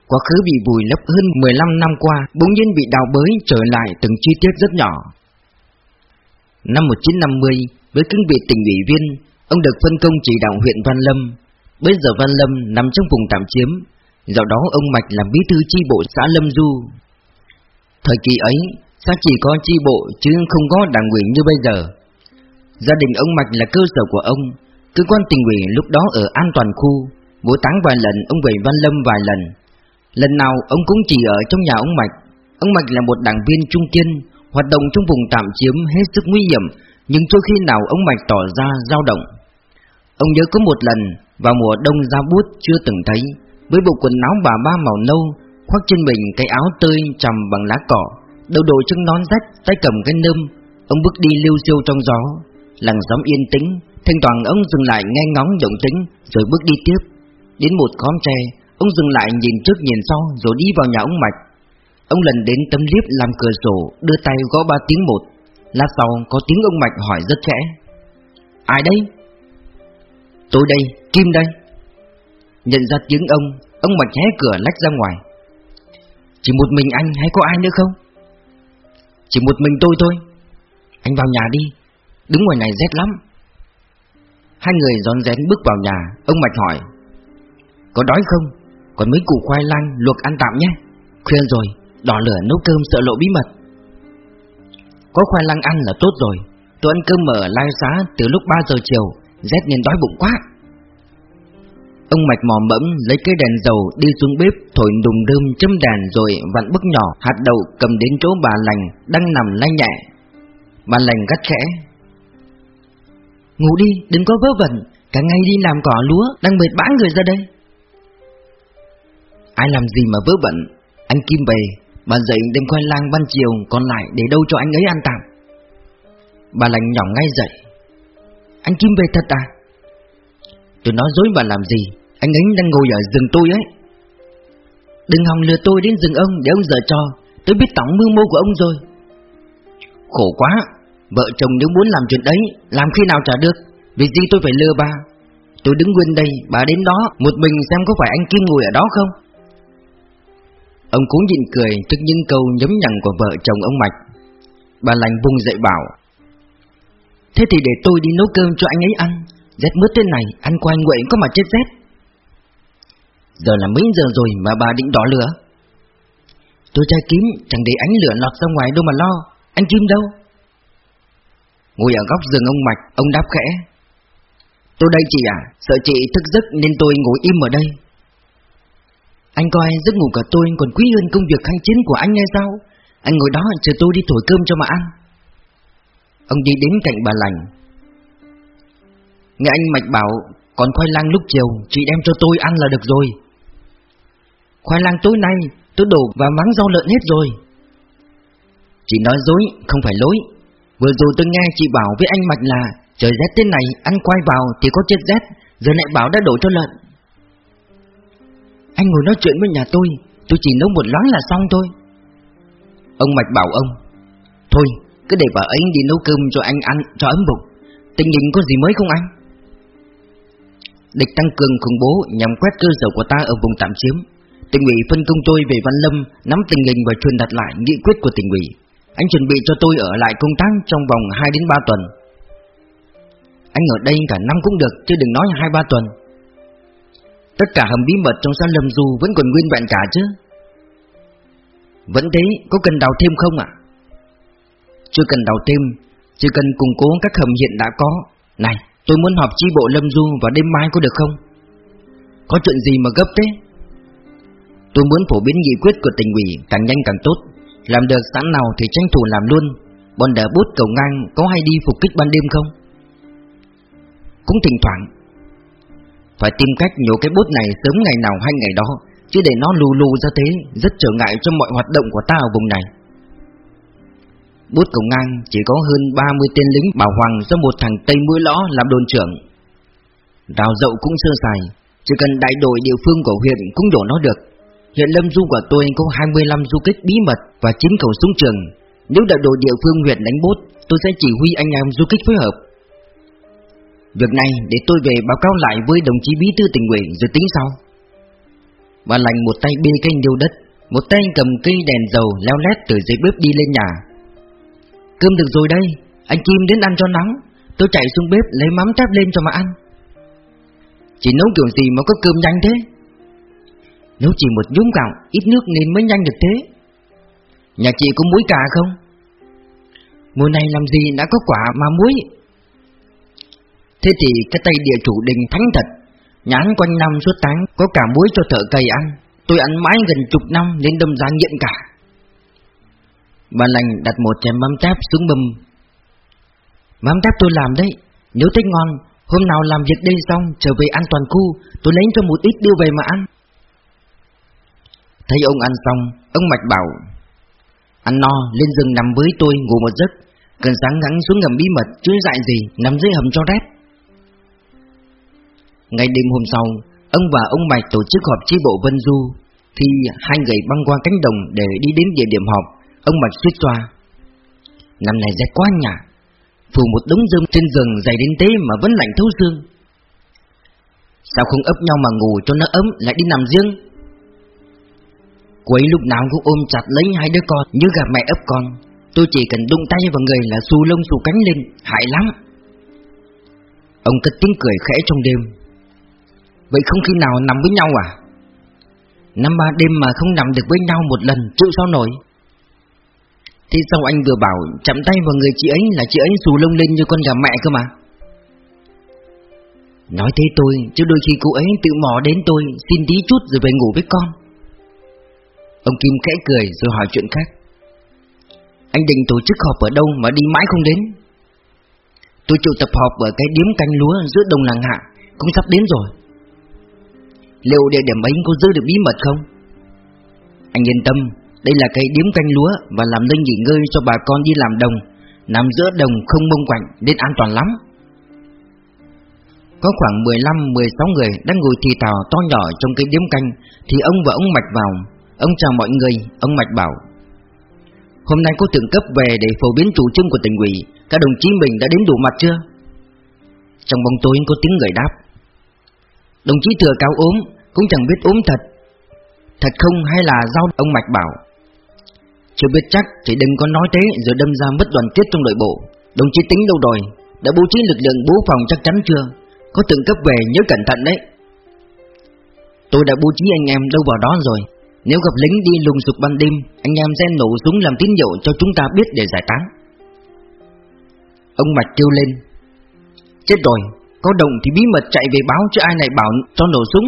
Quá khứ bị vùi lấp hơn 15 năm qua Bỗng nhiên bị đào bới trở lại từng chi tiết rất nhỏ Năm 1950 Với cương vị tỉnh ủy viên, ông được phân công chỉ đạo huyện Văn Lâm. Bây giờ Văn Lâm nằm trong vùng tạm chiếm, do đó ông Mạch làm bí thư chi bộ xã Lâm Du. Thời kỳ ấy, sao chỉ có chi bộ chứ không có đảng ủy như bây giờ. Gia đình ông Mạch là cơ sở của ông, cơ quan tình ủy lúc đó ở an toàn khu, mỗi tháng vài lần ông về Văn Lâm vài lần. Lần nào ông cũng chỉ ở trong nhà ông Mạch. Ông Mạch là một đảng viên trung kiên, hoạt động trong vùng tạm chiếm hết sức nguy hiểm, nhưng chưa khi nào ông Mạch tỏ ra dao động. Ông nhớ có một lần, vào mùa đông ra bút chưa từng thấy, với bộ quần áo bà ba màu nâu, khoác trên mình cái áo tơi trầm bằng lá cỏ, đầu đội chân nón rách, tay cầm cái nơm, ông bước đi lưu siêu trong gió, làng xóm yên tĩnh, Thanh toàn ông dừng lại nghe ngóng động tĩnh, rồi bước đi tiếp. Đến một khóm tre, ông dừng lại nhìn trước nhìn sau, rồi đi vào nhà ông Mạch. Ông lần đến tấm liếp làm cửa sổ, đưa tay gõ ba tiếng một. Lát sau có tiếng ông Mạch hỏi rất khẽ. Ai đây? Tôi đây, Kim đây. Nhận ra tiếng ông, ông Mạch hé cửa lách ra ngoài. Chỉ một mình anh hay có ai nữa không? Chỉ một mình tôi thôi. Anh vào nhà đi, đứng ngoài này rét lắm. Hai người rón rén bước vào nhà, ông Mạch hỏi. Có đói không? Còn mấy củ khoai lang luộc ăn tạm nhé. Khuya rồi, đỏ lửa nấu cơm sợ lộ bí mật. Có khoai lang ăn là tốt rồi. Tôi ăn cơm mở lai xá từ lúc 3 giờ chiều, rét nên đói bụng quá. Ông mạch mò mẫm lấy cái đèn dầu đi xuống bếp thổi đùng đơm châm đèn rồi vặn bức nhỏ hạt đậu cầm đến chỗ bà lành đang nằm lay nhẹ. Bà lành gắt khẽ. Ngủ đi, đừng có vớ vẩn, cả ngày đi làm cỏ lúa, đang mệt bã người ra đây. Ai làm gì mà vớ vẩn, anh Kim về, bà dậy đem khoai lang ban chiều còn lại để đâu cho anh ấy ăn tạm. Bà lành nhỏ ngay dậy. Anh Kim về thật à? Tôi nói dối bà làm gì anh ấy đang ngồi ở rừng tôi ấy. Đừng hòng lừa tôi đến rừng ông Để ông dở cho Tôi biết tổng mưu mô của ông rồi. Khổ quá. Vợ chồng nếu muốn làm chuyện đấy Làm khi nào trả được. Vì gì tôi phải lừa bà? Tôi đứng nguyên đây Bà đến đó Một mình xem có phải anh Kim ngồi ở đó không? Ông cũng nhịn cười trước những câu nhấm nhằn của vợ chồng ông Mạch. Bà lành vùng dậy bảo Thế thì để tôi đi nấu cơm cho anh ấy ăn. Rét mướt thế này, ăn qua nguội có mà chết rét. Giờ là mấy giờ rồi mà bà định đỏ lửa? Tôi trai kiếm, chẳng để ánh lửa lọt ra ngoài đâu mà lo. Anh Kim đâu? Ngồi ở góc giường ông Mạch, ông đáp khẽ. Tôi đây chị à, sợ chị thức giấc nên tôi ngồi im ở đây. Anh coi giấc ngủ của tôi còn quý hơn công việc kháng chiến của anh hay sao? Anh ngồi đó chờ tôi đi thổi cơm cho mà ăn. Ông đi đến cạnh bà lành, Nghe anh Mạch bảo Còn khoai lang lúc chiều Chị đem cho tôi ăn là được rồi Khoai lang tối nay, Tôi đổ và mắng rau lợn hết rồi. Chị nói dối, Không phải lối Vừa rồi tôi nghe chị bảo với anh Mạch là, Trời rét thế này, ăn quay vào thì có chết rét, Giờ lại bảo đã đổ cho lợn. Anh ngồi nói chuyện với nhà tôi Tôi chỉ nấu một loáng là xong thôi. Ông Mạch bảo ông, Thôi, cứ để vợ ấy đi nấu cơm cho anh ăn, cho ấm bụng. Tình hình có gì mới không anh? Địch tăng cường khủng bố nhằm quét cơ sở của ta ở vùng tạm chiếm. Tỉnh ủy phân công tôi về Văn Lâm nắm tình hình và truyền đạt lại nghị quyết của tỉnh ủy. Anh chuẩn bị cho tôi ở lại công tác trong vòng 2 đến 3 tuần. Anh ở đây cả năm cũng được, chứ đừng nói 2-3 tuần. Tất cả hầm bí mật trong xã Lâm Du vẫn còn nguyên vẹn cả chứ. Vẫn thế, có cần đào thêm không ạ? Chưa cần đào thêm, chỉ cần củng cố các hầm hiện đã có. Này, Tôi muốn họp chi bộ Lâm Du vào đêm mai có được không? Có chuyện gì mà gấp thế? Tôi muốn phổ biến nghị quyết của tỉnh ủy càng nhanh càng tốt Làm được sẵn nào thì tranh thủ làm luôn Bọn đỡ bút cầu ngang có hay đi phục kích ban đêm không? Cũng thỉnh thoảng Phải tìm cách nhổ cái bút này sớm ngày nào hay ngày đó Chứ để nó lù lù ra thế Rất trở ngại cho mọi hoạt động của ta ở vùng này Bút cầu ngang chỉ có hơn 30 tên lính bảo hoàng do một thằng Tây mũi lõ làm đồn trưởng. Đào dậu cũng sơ sài, chỉ cần đại đội địa phương của huyện cũng đổ nó được. Hiện lâm du của tôi có 25 du kích bí mật và 9 khẩu súng trường. Nếu đại đội địa phương huyện đánh bốt, tôi sẽ chỉ huy anh em du kích phối hợp. Việc này để tôi về báo cáo lại với đồng chí bí thư tỉnh ủy rồi tính sau. Bà lành một tay bê cây nhiêu đất, một tay cầm cây đèn dầu leo lét từ dưới bếp đi lên nhà, Cơm được rồi đây Anh Kim đến ăn cho nóng Tôi chạy xuống bếp lấy mắm tép lên cho mà ăn Chị nấu kiểu gì mà có cơm nhanh thế nếu chỉ một nhúm gạo, Ít nước nên mới nhanh được thế. Nhà chị có muối cà không? Mùa này làm gì đã có quả mà muối? Thế thì cái tay địa chủ đình thánh thật. Nhãn quanh năm suốt tháng Có cả muối cho thợ cày ăn. Tôi ăn mãi gần chục năm nên đâm ra nghiện cả. Bà lành đặt một chén mắm tép xuống bầm. Mắm tép tôi làm đấy. Nếu thích ngon, Hôm nào làm việc đây xong, Trở về an toàn khu, Tôi lấy cho một ít đưa về mà ăn. Thấy ông ăn xong, Ông mạch bảo, Ăn no, lên rừng nằm với tôi, ngủ một giấc. Cần sáng ngắn xuống ngầm bí mật Chứ dại gì, nằm dưới hầm cho rét. Ngày đêm hôm sau, Ông và ông Mạch tổ chức họp chi bộ Vân Du. Thì hai người băng qua cánh đồng Để đi đến địa điểm họp, Ông Mạch suýt xoa Năm này rét quá nhỉ. Phủ một đống rơm trên giường dày đến thế mà vẫn lạnh thấu xương. Sao không ấp nhau mà ngủ cho nó ấm, lại đi nằm riêng? Cô ấy lúc nào cũng ôm chặt lấy hai đứa con như gặp mẹ ấp con. Tôi chỉ cần đụng tay vào người là xù lông xù cánh lên, hại lắm. Ông cất tiếng cười khẽ trong đêm. Vậy không khi nào nằm với nhau à? Năm ba đêm mà không nằm được với nhau một lần, chịu sao nổi? Thế sao anh vừa bảo chạm tay vào người chị ấy là chị ấy xù lông lên như con gà mẹ cơ mà? Nói thế tôi, chứ đôi khi cô ấy tự mò đến tôi xin tí chút rồi về ngủ với con. Ông Kim khẽ cười rồi hỏi chuyện khác. Anh định tổ chức họp ở đâu mà đi mãi không đến? Tôi triệu tập họp ở cái điếm canh lúa giữa đồng làng hạ, Cũng sắp đến rồi. Liệu địa điểm ấy có giữ được bí mật không? Anh yên tâm, Đây là cái điếm canh lúa Và làm nơi nghỉ ngơi cho bà con đi làm đồng. Nằm giữa đồng không mông quạnh Nên an toàn lắm. Có khoảng 15-16 người đang ngồi thì tào to nhỏ trong cái điếm canh Thì ông và ông Mạch vào. Ông chào mọi người, ông Mạch bảo. Hôm nay có thượng cấp về để phổ biến chủ trương của tỉnh ủy Các đồng chí mình đã đến đủ mặt chưa? Trong bóng tối có tiếng người đáp. Đồng chí thừa cao ốm Cũng chẳng biết ốm thật. Thật không hay là do ông Mạch bảo? Chưa biết chắc thì đừng có nói thế Rồi đâm ra mất đoàn kết trong nội bộ. Đồng chí tính đâu rồi? Đã bố trí lực lượng bố phòng chắc chắn chưa? Có thượng cấp về nhớ cẩn thận đấy. Tôi đã bố trí anh em đâu vào đó rồi nếu gặp lính đi lùng sục ban đêm, Anh em sẽ nổ súng làm tín hiệu cho chúng ta biết để giải tán. Ông Mạch kêu lên, Chết rồi, Có động thì bí mật chạy về báo cho ai này bảo cho nổ súng.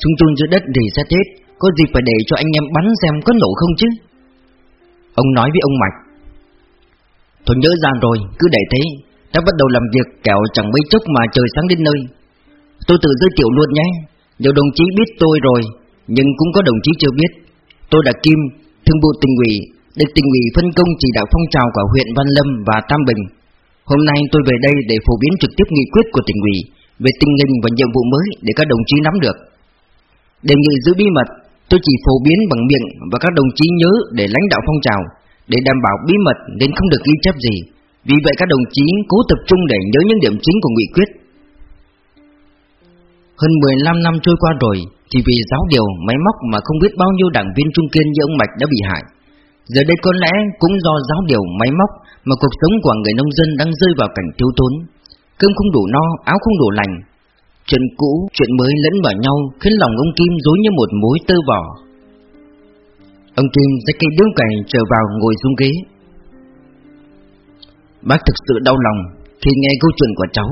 Súng chôn giữa đất thì sẽ chết, Có gì phải để cho anh em bắn xem có nổ không chứ? Ông nói với ông Mạch Thôi nhớ ra rồi, Cứ để thế, Ta bắt đầu làm việc kẹo chẳng mấy chốc mà trời sáng đến nơi. Tôi tự giới thiệu luôn nhé nhiều đồng chí biết tôi rồi. Nhưng cũng có đồng chí chưa biết. Tôi là Kim, thương vụ tình ủy Được tình ủy phân công chỉ đạo phong trào của huyện Văn Lâm và Tam Bình. Hôm nay tôi về đây để phổ biến trực tiếp nghị quyết của tỉnh ủy Về tình hình và nhiệm vụ mới để các đồng chí nắm được. Đề nghị giữ bí mật Tôi chỉ phổ biến bằng miệng và các đồng chí nhớ để lãnh đạo phong trào Để đảm bảo bí mật nên không được ghi chép gì. Vì vậy các đồng chí cố tập trung để nhớ những điểm chính của nghị quyết. Hơn 15 năm trôi qua rồi chỉ vì giáo điều, máy móc mà không biết bao nhiêu đảng viên trung kiên như ông Mạch đã bị hại. Giờ đây có lẽ cũng do giáo điều, máy móc Mà cuộc sống của người nông dân đang rơi vào cảnh thiếu thốn. Cơm không đủ no, áo không đủ lành. Chuyện cũ, chuyện mới lẫn vào nhau Khiến lòng ông Kim dối như một mối tơ vỏ Ông Kim ra cây điếu cày trở vào ngồi xuống ghế. Bác thực sự đau lòng khi nghe câu chuyện của cháu.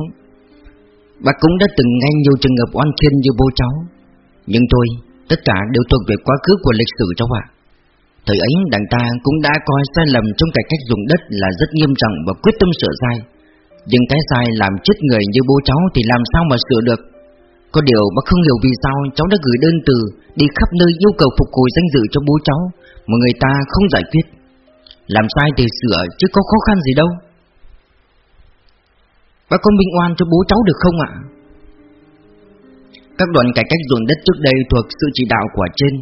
Bác cũng đã từng nghe nhiều trường hợp oan khiên như bố cháu. Nhưng thôi, tất cả đều thuộc về quá khứ của lịch sử cháu ạ Thời ấy đảng ta cũng đã coi sai lầm trong cải cách dùng đất là rất nghiêm trọng và quyết tâm sửa sai. Nhưng cái sai làm chết người như bố cháu thì làm sao mà sửa được? Có điều bác không hiểu vì sao cháu đã gửi đơn từ đi khắp nơi yêu cầu phục hồi danh dự cho bố cháu Mà người ta không giải quyết. Làm sai thì sửa chứ có khó khăn gì đâu. Bác có minh oan cho bố cháu được không ạ? Các đoàn cải cách ruộng đất trước đây thuộc sự chỉ đạo của trên.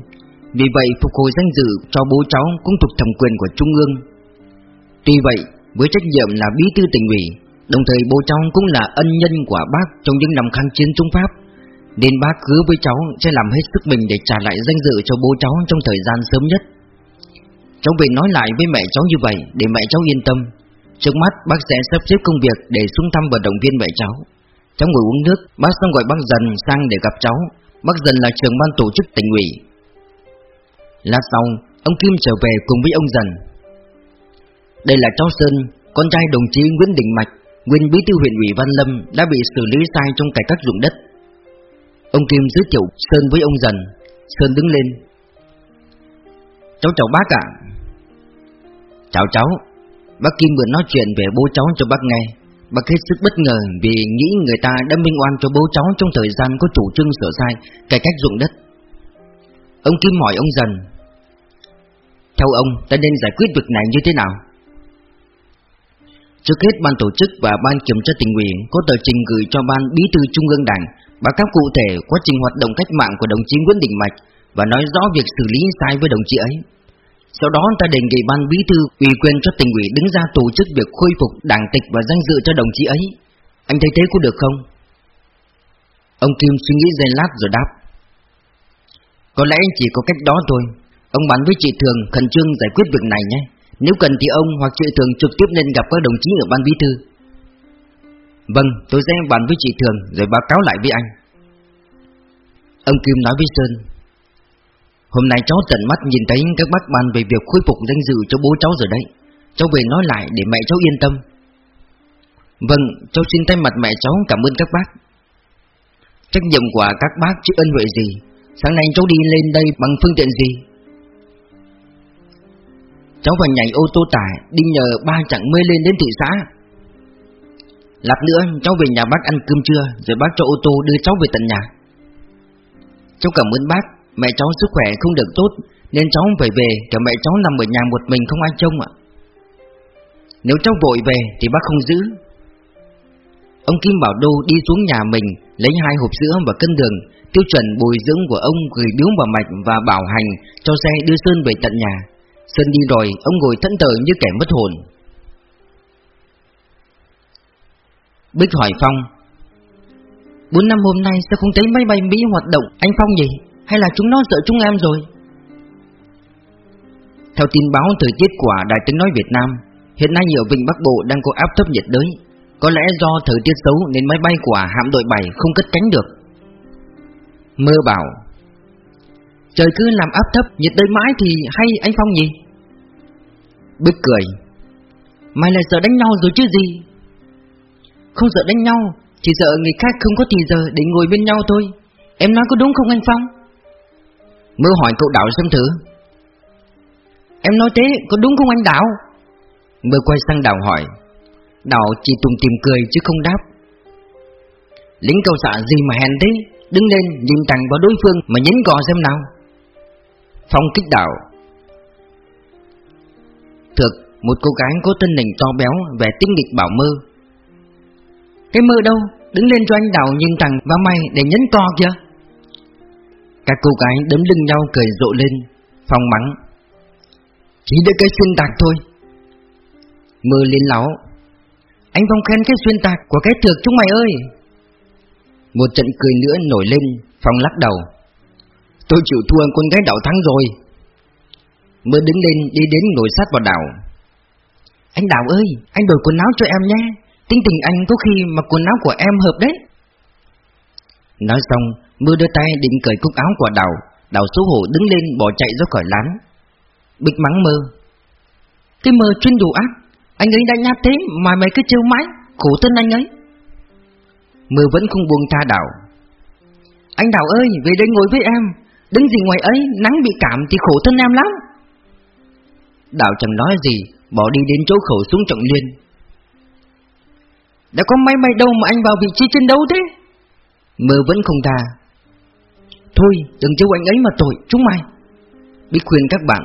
Vì vậy phục hồi danh dự cho bố cháu cũng thuộc thẩm quyền của Trung ương. Tuy vậy, với trách nhiệm là bí thư tỉnh ủy Đồng thời bố cháu cũng là ân nhân của bác trong những năm kháng chiến chống Pháp Nên bác hứa với cháu sẽ làm hết sức mình để trả lại danh dự cho bố cháu trong thời gian sớm nhất. Cháu về nói lại với mẹ cháu như vậy để mẹ cháu yên tâm. Trước mắt bác sẽ sắp xếp công việc để xuống thăm và động viên mẹ cháu. Cháu ngồi uống nước, bác xong gọi bác dần sang để gặp cháu. Bác dần là trưởng ban tổ chức tỉnh ủy. Lát sau, ông Kim trở về cùng với ông dần. Đây là cháu Sơn, con trai đồng chí Nguyễn Đình Mạch Nguyên bí thư huyện ủy Văn Lâm đã bị xử lý sai trong cải cách dụng đất. Ông Kim giới thiệu Sơn với ông dần. Sơn đứng lên. Cháu chào bác ạ. Chào cháu. Bác Kim vừa nói chuyện về bố cháu cho bác nghe. Bác hết sức bất ngờ vì nghĩ người ta đã minh oan cho bố cháu trong thời gian có chủ trương sửa sai, cải cách ruộng đất. Ông Kim hỏi ông dần Theo ông, ta nên giải quyết việc này như thế nào? Trước hết ban tổ chức và ban kiểm tra tình ủy có tờ trình gửi cho ban bí thư trung ương đảng báo cáo cụ thể quá trình hoạt động cách mạng của đồng chí Nguyễn Đình Mạch và nói rõ việc xử lý sai với đồng chí ấy. Sau đó ta đề nghị ban bí thư ủy quyền cho tỉnh ủy đứng ra tổ chức việc khôi phục đảng tịch và danh dự cho đồng chí ấy. Anh thấy thế có được không? Ông Kim suy nghĩ giây lát rồi đáp. Có lẽ chỉ có cách đó thôi. Ông bàn với chị Thường khẩn trương giải quyết việc này nhé. Nếu cần thì ông hoặc chị Thường trực tiếp lên gặp các đồng chí ở ban bí thư. Vâng, tôi sẽ bàn với chị Thường rồi báo cáo lại với anh. Ông Kim nói với Sơn Hôm nay cháu tận mắt nhìn thấy các bác bàn về việc khôi phục danh dự cho bố cháu rồi đấy. Cháu về nói lại để mẹ cháu yên tâm. Vâng, cháu xin thay mặt mẹ cháu cảm ơn các bác. Trách nhiệm của các bác chứ ân huệ gì? Sáng nay cháu đi lên đây bằng phương tiện gì? Cháu phải nhảy ô tô tải Đi nhờ ba chặng mới lên đến thị xã. Lát nữa cháu về nhà bác ăn cơm trưa Rồi bác cho ô tô đưa cháu về tận nhà. Cháu cảm ơn bác. Mẹ cháu sức khỏe không được tốt, Nên cháu phải về Cả mẹ cháu nằm ở nhà một mình không ai trông ạ. Nếu cháu vội về Thì bác không giữ. Ông Kim Bảo Đô đi xuống nhà mình, Lấy hai hộp sữa và cân đường, Tiêu chuẩn bồi dưỡng của ông gửi biếu vào mạch Và bảo hành cho xe đưa Sơn về tận nhà. Sơn đi rồi Ông ngồi thẫn thờ như kẻ mất hồn. Bích hỏi Phong, Bốn năm hôm nay sao không thấy máy bay Mỹ hoạt động, Anh Phong nhỉ? Hay là chúng nó sợ chúng em rồi? Theo tin báo thời tiết của Đài tiếng nói Việt Nam, Hiện nay ở Vịnh Bắc Bộ đang có áp thấp nhiệt đới. Có lẽ do thời tiết xấu nên máy bay của hạm đội 7 không cất cánh được. Mơ bảo Trời cứ làm áp thấp, nhiệt đới mãi thì hay anh Phong nhỉ? Bích cười. Mày lại sợ đánh nhau rồi chứ gì? Không sợ đánh nhau, Chỉ sợ người khác không có thì giờ để ngồi bên nhau thôi. Em nói có đúng không anh Phong? Mơ hỏi cậu Đạo xem thử. Em nói thế, có đúng không anh Đạo Mơ quay sang Đạo hỏi. Đạo chỉ tùng tìm cười chứ không đáp. Lính cầu xạ gì mà hèn thế? Đứng lên, nhìn thẳng vào đối phương Mà nhấn gò xem nào. Phong kích Đạo Thực, Một cô gái có thân hình to béo, Vẻ tinh nghịch bảo mơ. Cái mơ đâu? Đứng lên cho anh Đạo nhìn thẳng vào mày để nhấn co kìa các cô gái đấm lưng nhau cười rộ lên, Phong mắng. Chỉ để cái xuyên tạc thôi. Mơ lên láo. Anh Phong khen cái xuyên tạc của cái thược chúng mày ơi. Một trận cười nữa nổi lên, Phong lắc đầu. Tôi chịu thua con gái đảo thắng rồi. Mơ đứng lên đi đến ngồi sát vào đảo. Anh đảo ơi, Anh đổi quần áo cho em nhé. Tính tình anh có khi mặc quần áo của em hợp đấy. Nói xong Mưa đưa tay định cởi cúc áo của đào Đào xấu hổ đứng lên bỏ chạy ra khỏi lán. Bịch mắng mơ. Cái mơ chuyên đủ ác, Anh ấy đã nhát thế mà mày cứ trêu mãi, Khổ thân anh ấy. Mưa vẫn không buông tha đào. Anh đào ơi, về đây ngồi với em, Đứng gì ngoài ấy, nắng bị cảm thì khổ thân em lắm. Đào chẳng nói gì, Bỏ đi đến chỗ khẩu xuống trọng liên. Đã có máy bay đâu mà anh vào vị trí chiến đấu thế? Mơ vẫn không tha. Thôi đừng trêu anh ấy mà tội, chúng mày. Bích khuyên các bạn.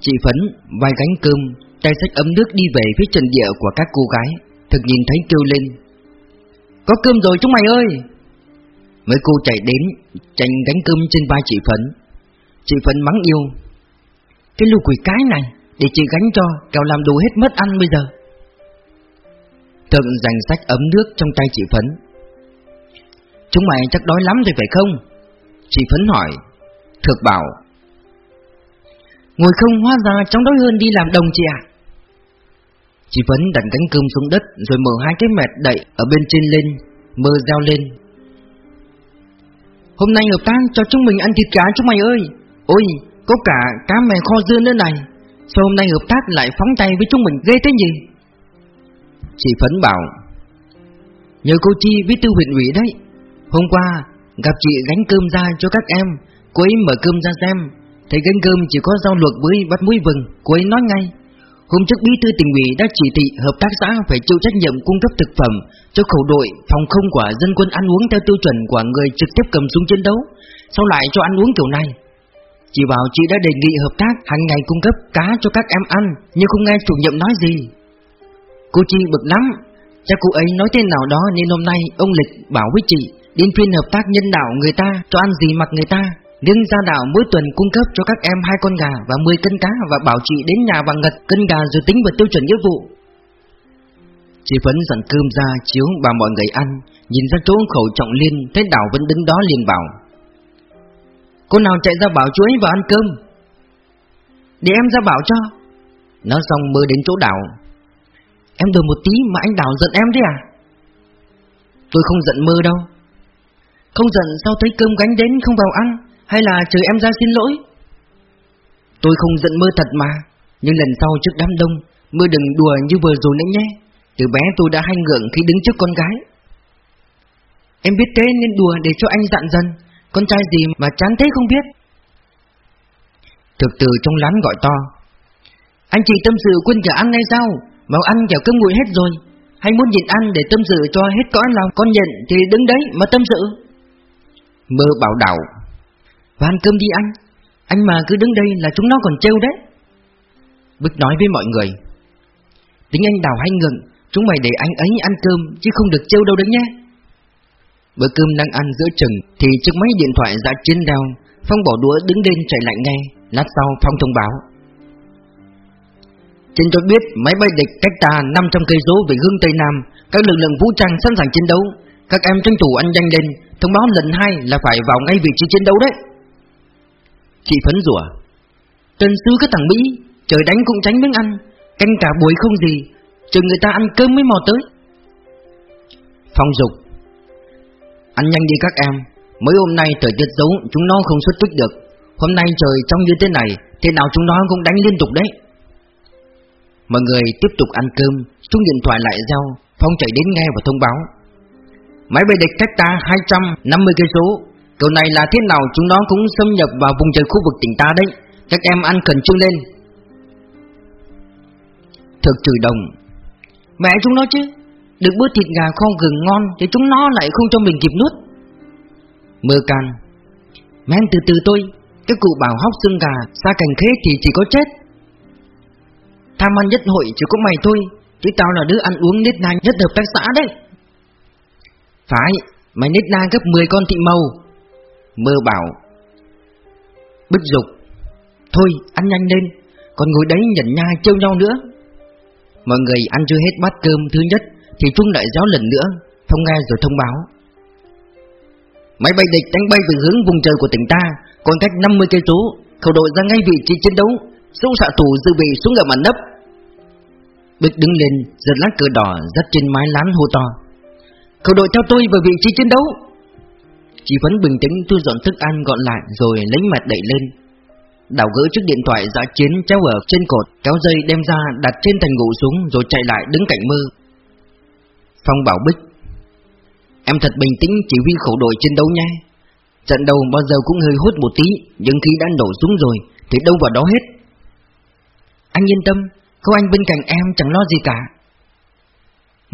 Chị Phấn, vai gánh cơm, Tay sách ấm nước đi về phía trần địa của các cô gái Thực nhìn thấy kêu lên. Có cơm rồi chúng mày ơi. Mấy cô chạy đến, Tranh gánh cơm trên vai chị Phấn. Chị Phấn mắng yêu. Cái lù quỷ cái này, Để chị gánh cho cậu làm đồ hết mất ăn bây giờ. Thượng dành sách ấm nước trong tay chị Phấn. Chúng mày chắc đói lắm rồi phải không? Chị Phấn hỏi. Thực bảo. Ngồi không hóa ra trong đói hơn đi làm đồng chị ạ Chị Phấn đặt cánh cơm xuống đất Rồi mở hai cái mẹt đậy ở bên trên lên, Mơ reo lên. Hôm nay hợp tác cho chúng mình ăn thịt cá chúng mày ơi. Ôi, có cả cá mè kho dưa nữa này. Sao hôm nay hợp tác lại phóng tay với chúng mình ghê thế gì? Chị Phấn bảo. Nhờ cô Chi bí tư huyện ủy đấy. Hôm qua gặp chị gánh cơm ra cho các em Cô ấy mở cơm ra xem. Thấy gánh cơm chỉ có rau luộc với bát muối vừng Cô ấy nói ngay. Hôm trước bí thư tỉnh ủy đã chỉ thị hợp tác xã phải chịu trách nhiệm cung cấp thực phẩm cho khẩu đội phòng không của dân quân ăn uống theo tiêu chuẩn của người trực tiếp cầm súng chiến đấu, sau lại cho ăn uống kiểu này. Chị bảo chị đã đề nghị hợp tác hàng ngày cung cấp cá cho các em ăn, nhưng không nghe chủ nhiệm nói gì. Cô Chi bực lắm, chắc cô ấy nói tên nào đó nên hôm nay ông Lịch bảo với chị đến phiên hợp tác nhân đạo người ta cho ăn gì mặc người ta. Nhưng gia đạo mỗi tuần cung cấp cho các em hai con gà và 10 cân cá và bảo chị đến nhà và ngật cân gà rồi tính vào tiêu chuẩn nghĩa vụ. Chị Phấn dặn cơm ra chiếu bà mọi người ăn, nhìn ra chỗ khẩu trọng liên thấy đảo vẫn đứng đó liền bảo. Cô nào chạy ra bảo chú ấy vào ăn cơm? Để em ra bảo cho. Nói xong mơ đến chỗ đảo. Em đợi một tí mà anh đảo giận em đấy à? Tôi không giận mơ đâu. Không giận sao thấy cơm gánh đến không vào ăn, hay là chờ em ra xin lỗi? Tôi không giận mơ thật mà, Nhưng lần sau trước đám đông Mơ đừng đùa như vừa rồi nữa nhé. Từ bé tôi đã hay ngượng khi đứng trước con gái. Em biết thế nên đùa để cho anh dặn dần, Con trai gì mà chán thế không biết. Thực từ trong lán gọi to, Anh chị tâm sự quên cả ăn hay sao? Vào ăn chảo cơm nguội hết rồi. Hay muốn nhìn ăn để tâm sự cho hết cõi lòng Con nhận thì đứng đấy mà tâm sự. Mơ bảo đảo, và ăn cơm đi anh Anh mà cứ đứng đây là chúng nó còn trêu đấy. Bích nói với mọi người, Tính anh đào hay ngừng Chúng mày để anh ấy ăn cơm Chứ không được trêu đâu đấy nhé. Bữa cơm đang ăn giữa chừng Thì chiếc máy điện thoại ra trên đeo Phong bỏ đũa đứng lên chạy lại nghe, Lát sau Phong thông báo. Trên cho biết máy bay địch cách ta 500 cây số về hướng Tây Nam, Các lực lượng vũ trang sẵn sàng chiến đấu. Các em tranh thủ ăn nhanh lên. Thông báo lần hai là phải vào ngay vị trí chiến đấu đấy. Chị phấn rủa Trần sư cái thằng Mỹ, Trời đánh cũng tránh miếng ăn, Canh cả buổi không gì, Chờ người ta ăn cơm mới mò tới. Phong dục, Ăn nhanh đi các em Mới hôm nay trời tiết xấu, Chúng nó không xuất kích được. Hôm nay trời trong như thế này, Thế nào chúng nó cũng đánh liên tục đấy. Mọi người tiếp tục ăn cơm Chung điện thoại lại giao, Phong chạy đến nghe và thông báo. Máy bay địch cách ta 250 cây số. Kiểu này là thế nào chúng nó cũng xâm nhập vào vùng trời khu vực tỉnh ta đấy. Các em ăn khẩn trương lên. Thực trừ đồng. Mẹ chúng nó chứ Được bữa thịt gà kho gừng ngon Thì chúng nó lại không cho mình kịp nuốt. Mơ can. Men từ từ tôi Cái cụ bảo hóc xương gà Xa cành khế thì chỉ có chết. Tham ăn nhất hội chỉ có mày thôi, Chứ tao là đứa ăn uống nít na nhất hợp tác xã đấy. Phải, Mày nít na gấp 10 con thị màu. Mơ bảo, Bích dục, Thôi, ăn nhanh lên, Còn ngồi đấy nhận nhai trêu nhau nữa. Mọi người ăn chưa hết bát cơm thứ nhất Thì Trung lại giáo lần nữa Thông nghe rồi thông báo. Máy bay địch đánh bay về hướng vùng trời của tỉnh ta, Còn cách 50 cây số, Khẩu đội ra ngay vị trí chiến đấu Súng xạ thủ dự bị xuống ở mặt nấp Bích đứng lên, Giật lá cờ đỏ dắt trên mái lán hô to. Khẩu đội theo tôi vào vị trí chiến đấu. Chị vẫn bình tĩnh thu dọn thức ăn gọn lại rồi lấy mặt đẩy lên. Đảo gỡ chiếc điện thoại giã chiến treo ở trên cột, Kéo dây đem ra đặt trên thành ngủ xuống rồi chạy lại đứng cạnh mơ. Phong bảo Bích, Em thật bình tĩnh chỉ huy khẩu đội chiến đấu nha Trận đầu bao giờ cũng hơi hốt một tí, Nhưng khi đã nổ súng rồi Thì đâu vào đó hết. Anh yên tâm Có anh bên cạnh em chẳng lo gì cả.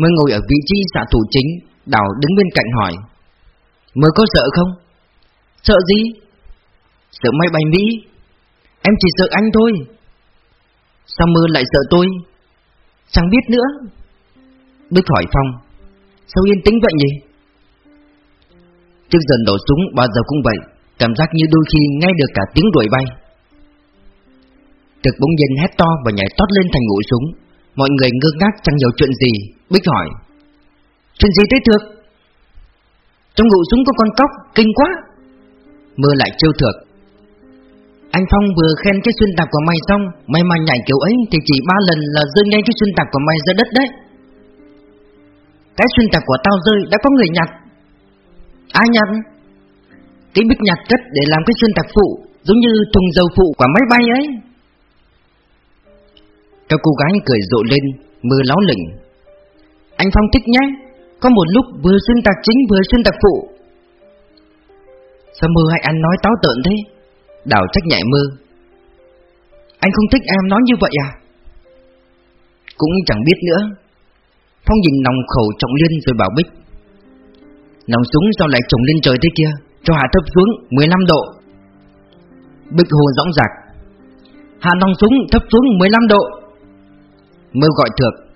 Mới ngồi ở vị trí xạ thủ chính đào đứng bên cạnh hỏi Mơ có sợ không? Sợ gì? Sợ máy bay Mỹ Em chỉ sợ anh thôi Sao mơ lại sợ tôi? Chẳng biết nữa Bích hỏi Phong, Sao yên tĩnh vậy nhỉ? Trước dần đổ súng, bao giờ cũng vậy, Cảm giác như đôi khi nghe được cả tiếng đuổi bay trực bỗng nhiên hét to và nhảy tót lên thành ngũ súng Mọi người ngơ ngác chẳng hiểu chuyện gì, Bích hỏi Chuyện gì thế Thược? Trong ngụ súng có con cóc, Kinh quá. Mưa lại trêu thược. Anh Phong vừa khen cái xuyên tạc của mày xong Mày mà nhảy kiểu ấy thì chỉ ba lần là rơi ngay cái xuyên tạc của mày ra đất đấy. Cái xuyên tạc của tao rơi, đã có người nhặt. Ai nhặt? Cái bích nhặt cất để làm cái xuyên tạc phụ, Giống như thùng dầu phụ của máy bay ấy. Các cô gái cười rộ lên, Mưa láo lỉnh. Anh Phong thích nhé. Có một lúc vừa xuyên tạc chính vừa xuyên tạc phụ. Sao mưa hay anh nói táo tợn thế. Đào trách nhẹ mơ. Anh không thích em nói như vậy à? Cũng chẳng biết nữa. Phong nhìn nòng khẩu trọng liên rồi bảo Bích. Nòng súng sao lại trồng lên trời thế kia? Cho hạ thấp xuống 15 độ. Bích hồ rõng rạc Hạ nòng súng thấp xuống 15 độ. Mơ gọi thược.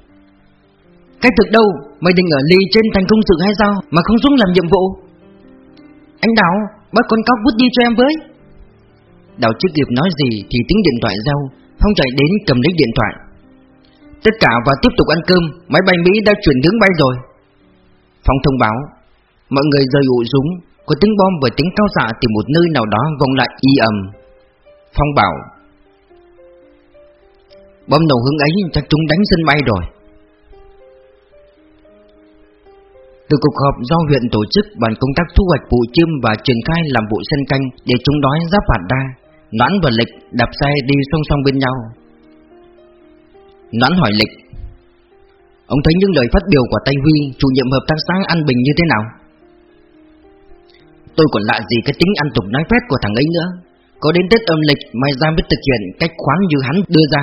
Cách thực đâu Mày định ở ly trên thành công sự hay sao? Mà không xuống làm nhiệm vụ. Anh Đào, Bắt con cóc bút đi cho em với. Đào chưa kịp nói gì thì tiếng điện thoại reo Phong chạy đến cầm lấy điện thoại. Tất cả và tiếp tục ăn cơm, Máy bay Mỹ đã chuyển hướng bay rồi. Phong thông báo, Mọi người rời ụ súng, Có tiếng bom và tiếng cao xạ từ một nơi nào đó vòng lại y ầm. Phong bảo, Bom đầu hướng ấy chắc chúng đánh sân bay rồi. Từ cuộc họp do huyện tổ chức bàn công tác thu hoạch vụ chim và triển khai làm vụ sân canh để chúng đói giáp phạt đa. Noãn và Lịch đạp xe đi song song bên nhau. Noãn hỏi Lịch, ông thấy những lời phát biểu của Tây Huy, chủ nhiệm hợp tác xã An Bình như thế nào? Tôi còn lạ gì cái tính ăn tục nói phép của thằng ấy nữa. Có đến Tết âm lịch mày ra biết thực hiện cách khoán như hắn đưa ra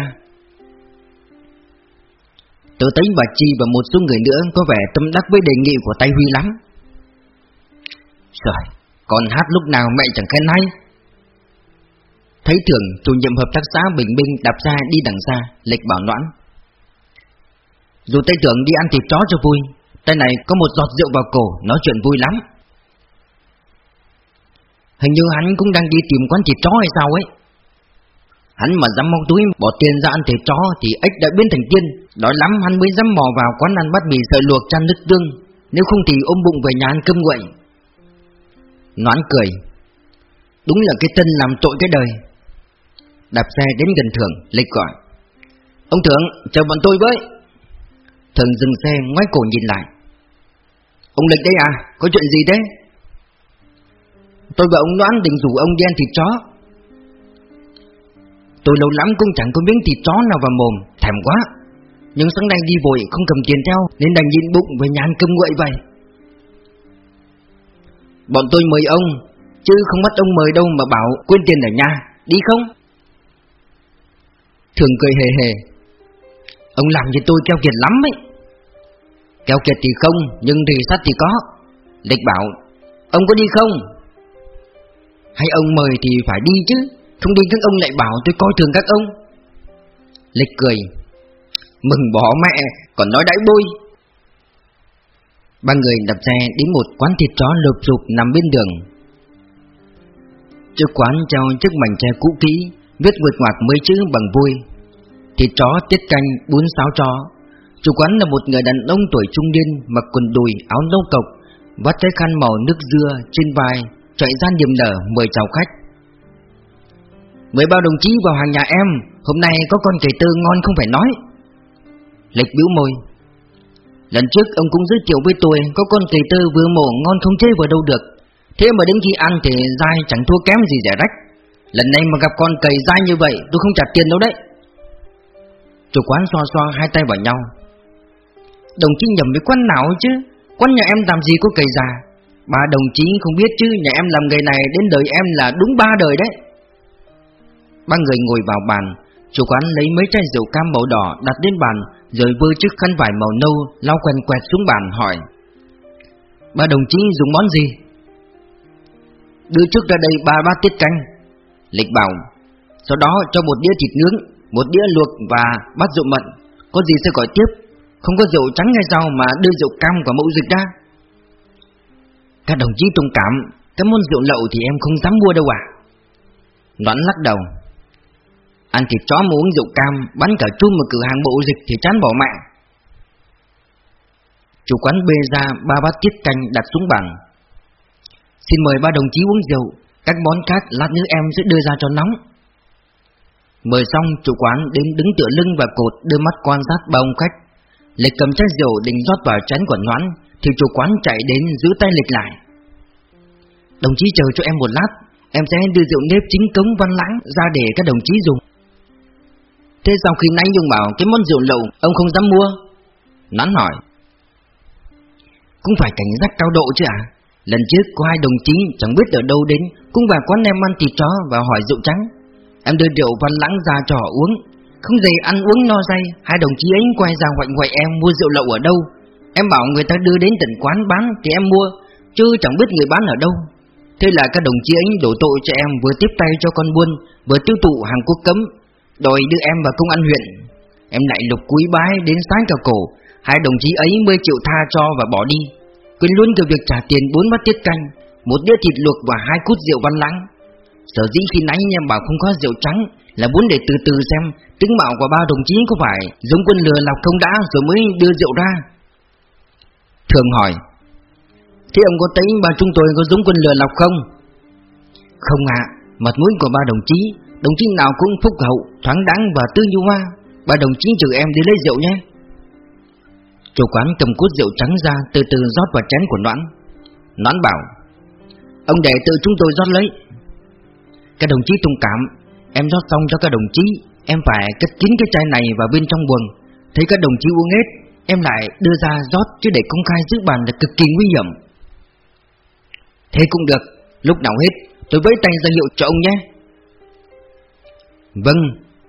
Tớ thấy bà Chi và một số người nữa có vẻ tâm đắc với đề nghị của tay Huy lắm. Trời, còn hát lúc nào mẹ chẳng khen hay. Thấy thường chủ nhiệm hợp tác xã Bình Minh đạp ra đi đằng xa, lệch bảo noãn. Dù Tây Tưởng đi ăn thịt chó cho vui, tay này có một giọt rượu vào cổ, nói chuyện vui lắm. Hình như hắn cũng đang đi tìm quán thịt chó hay sao ấy. Hắn mà dám mong túi bỏ tiền ra ăn thịt chó thì ếch đã biến thành tiên, đói lắm hắn mới dám mò vào quán ăn bát mì sợi luộc chan nước tương, nếu không thì ôm bụng về nhà ăn cơm nguội. Noãn cười, đúng là cái tên làm tội cái đời. Đạp xe đến gần thượng, lịch gọi. Ông thượng, chờ bọn tôi với. Thường dừng xe ngoái cổ nhìn lại. Ông Lịch đấy à, có chuyện gì thế? Tôi và ông Noãn định rủ ông đi ăn thịt chó Tôi lâu lắm cũng chẳng có miếng thịt chó nào vào mồm, Thèm quá. Nhưng sáng nay đi vội, không cầm tiền theo, Nên đành nhịn bụng về nhà ăn cơm nguội vậy. Bọn tôi mời ông, Chứ không bắt ông mời đâu mà bảo quên tiền ở nhà, Đi không? Thường cười hề hề. Ông làm như tôi keo kiệt lắm ấy. Keo kiệt thì không, Nhưng thì sắt thì có. Lịch bảo, Ông có đi không? Hay ông mời thì phải đi chứ. Không đi các ông lại bảo tôi coi thường các ông. Lịch cười. Mừng bỏ mẹ, Còn nói đãi bôi. Ba người đập xe đến một quán thịt chó lụp rụp nằm bên đường. Trước quán treo chiếc mảnh tre cũ kỹ, Viết vượt ngoạc mấy chữ bằng vui Thịt chó tiết canh bún sáo chó Chủ quán là một người đàn ông tuổi trung niên Mặc quần đùi, áo nâu cộc, Vắt cái khăn màu nước dưa trên vai, chạy ra niềm nở mời chào khách. Mời bao đồng chí vào hàng nhà em, hôm nay có con kể tư ngon không phải nói. Lịch biểu môi. Lần trước ông cũng giới thiệu với tôi có con kể tư vừa mổ ngon không chê vào đâu được. Thế mà đến khi ăn thì dai chẳng thua kém gì rẻ rách. Lần này mà gặp con cầy dai như vậy tôi không trả tiền đâu đấy. Chủ quán xoa xoa hai tay vào nhau. Đồng chí nhầm với quán nào chứ? Quán nhà em làm gì có cầy già Ba đồng chí không biết chứ Nhà em làm nghề này đến đời em là đúng ba đời đấy Ba người ngồi vào bàn, Chủ quán lấy mấy chai rượu cam màu đỏ đặt lên bàn, Rồi vơ chiếc khăn vải màu nâu lau quen quẹt xuống bàn, hỏi, Ba đồng chí dùng món gì? Đưa trước ra đây ba bát tiết canh. Lịch bảo, Sau đó cho một đĩa thịt nướng, Một đĩa luộc và bát rượu mận. Có gì sẽ gọi tiếp? Không có rượu trắng hay sao mà đưa rượu cam và mẫu dịch ra? Các đồng chí thông cảm, Cái món rượu lậu thì em không dám mua đâu à. Đoán lắc đầu Ăn thịt chó mà uống rượu cam, Bắn cả chung một cửa hàng bộ dịch thì chán bỏ mạng. Chủ quán bê ra ba bát tiết canh đặt xuống bàn Xin mời ba đồng chí uống rượu, Các món khác lát nữa em sẽ đưa ra cho nóng. Mời xong, chủ quán đến đứng tựa lưng và cột đưa mắt quan sát ba ông khách. Lịch cầm chai rượu định rót vào chén của Noãn, Thì chủ quán chạy đến giữ tay Lịch lại. Đồng chí chờ cho em một lát, Em sẽ đưa rượu nếp chính cống văn lãng ra để các đồng chí dùng. Thế sau khi nãy dùng bảo cái món rượu lậu, Ông không dám mua. Nắn hỏi. Cũng phải cảnh giác cao độ chứ à Lần trước có hai đồng chí chẳng biết ở đâu đến, Cũng vào quán em ăn thịt chó và hỏi rượu trắng. Em đưa rượu văn lãng ra cho họ uống. Không dày ăn uống no say Hai đồng chí ấy quay ra hoạnh ngoại em mua rượu lậu ở đâu. Em bảo người ta đưa đến tận quán bán thì em mua, Chứ chẳng biết người bán ở đâu. Thế là các đồng chí ấy đổ tội cho em vừa tiếp tay cho con buôn, Vừa tiêu thụ hàng quốc cấm. Đòi đưa em vào công an huyện. Em lại lục cúi bái đến sáng cả cổ. Hai đồng chí ấy mới chịu tha cho và bỏ đi. Quên luôn từ việc trả tiền bốn bát tiết canh Một đĩa thịt luộc và hai cút rượu văn lãng. Sở dĩ khi nãy em bảo không có rượu trắng Là muốn để từ từ xem Tính mạo của ba đồng chí có phải Giống quân lừa lọc không đã rồi mới đưa rượu ra. Thường hỏi Thế ông có thấy ba chúng tôi có giống quân lừa lọc không? Không ạ, à, mặt mũi của ba đồng chí Đồng chí nào cũng phúc hậu, thoáng đáng và tư nhu hoa. Ba đồng chí trừ em đi lấy rượu nhé. Chủ quán cầm cút rượu trắng ra Từ từ rót vào chén của Noãn. Noãn bảo Ông để tự chúng tôi rót lấy. Các đồng chí thông cảm Em rót xong cho các đồng chí Em phải cất kín cái chai này vào bên trong buồng. Thấy các đồng chí uống hết Em lại đưa ra rót chứ để công khai giữ bàn là cực kỳ nguy hiểm. Thế cũng được Lúc nào hết tôi với tay ra hiệu cho ông nhé. Vâng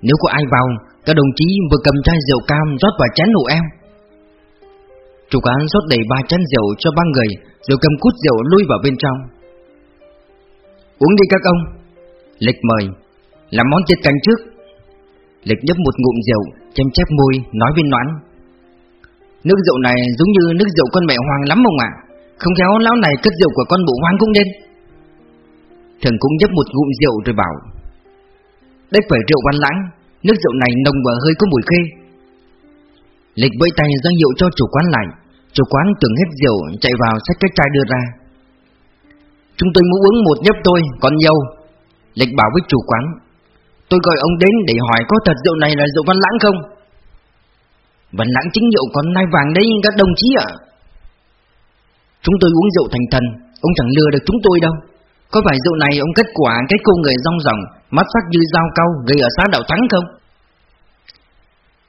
Nếu có ai vào, Các đồng chí vừa cầm chai rượu cam rót vào chén hộ em. Chủ quán rót đầy ba chén rượu cho ba người, Rồi cầm cút rượu lui vào bên trong. Uống đi các ông. Lịch mời, Làm món tiết canh trước. Lịch nhấp một ngụm rượu Chém chép môi, nói viên noãn. Nước rượu này giống như nước rượu con mẹ hoàng lắm ông ạ. Không khéo lão này cất rượu của con bộ hoang cũng nên. Thường cũng nhấp một ngụm rượu rồi bảo đây phải rượu văn lãng, Nước rượu này nồng và hơi có mùi khê. Lịch vẫy tay ra hiệu cho chủ quán lại, Chủ quán tưởng hết rượu, Chạy vào xách cái chai đưa ra. Chúng tôi muốn uống một nhấp tôi Còn nhiều. Lịch bảo với chủ quán, Tôi gọi ông đến để hỏi có thật rượu này là rượu văn lãng không? Văn lãng chính rượu còn nai vàng đấy, các đồng chí ạ. Chúng tôi uống rượu thành thần, Ông chẳng lừa được chúng tôi đâu. Có phải rượu này ông kết quả cái cô người rong ròng, Mắt sắc như dao cau, gây ở xã Đạo Thắng không?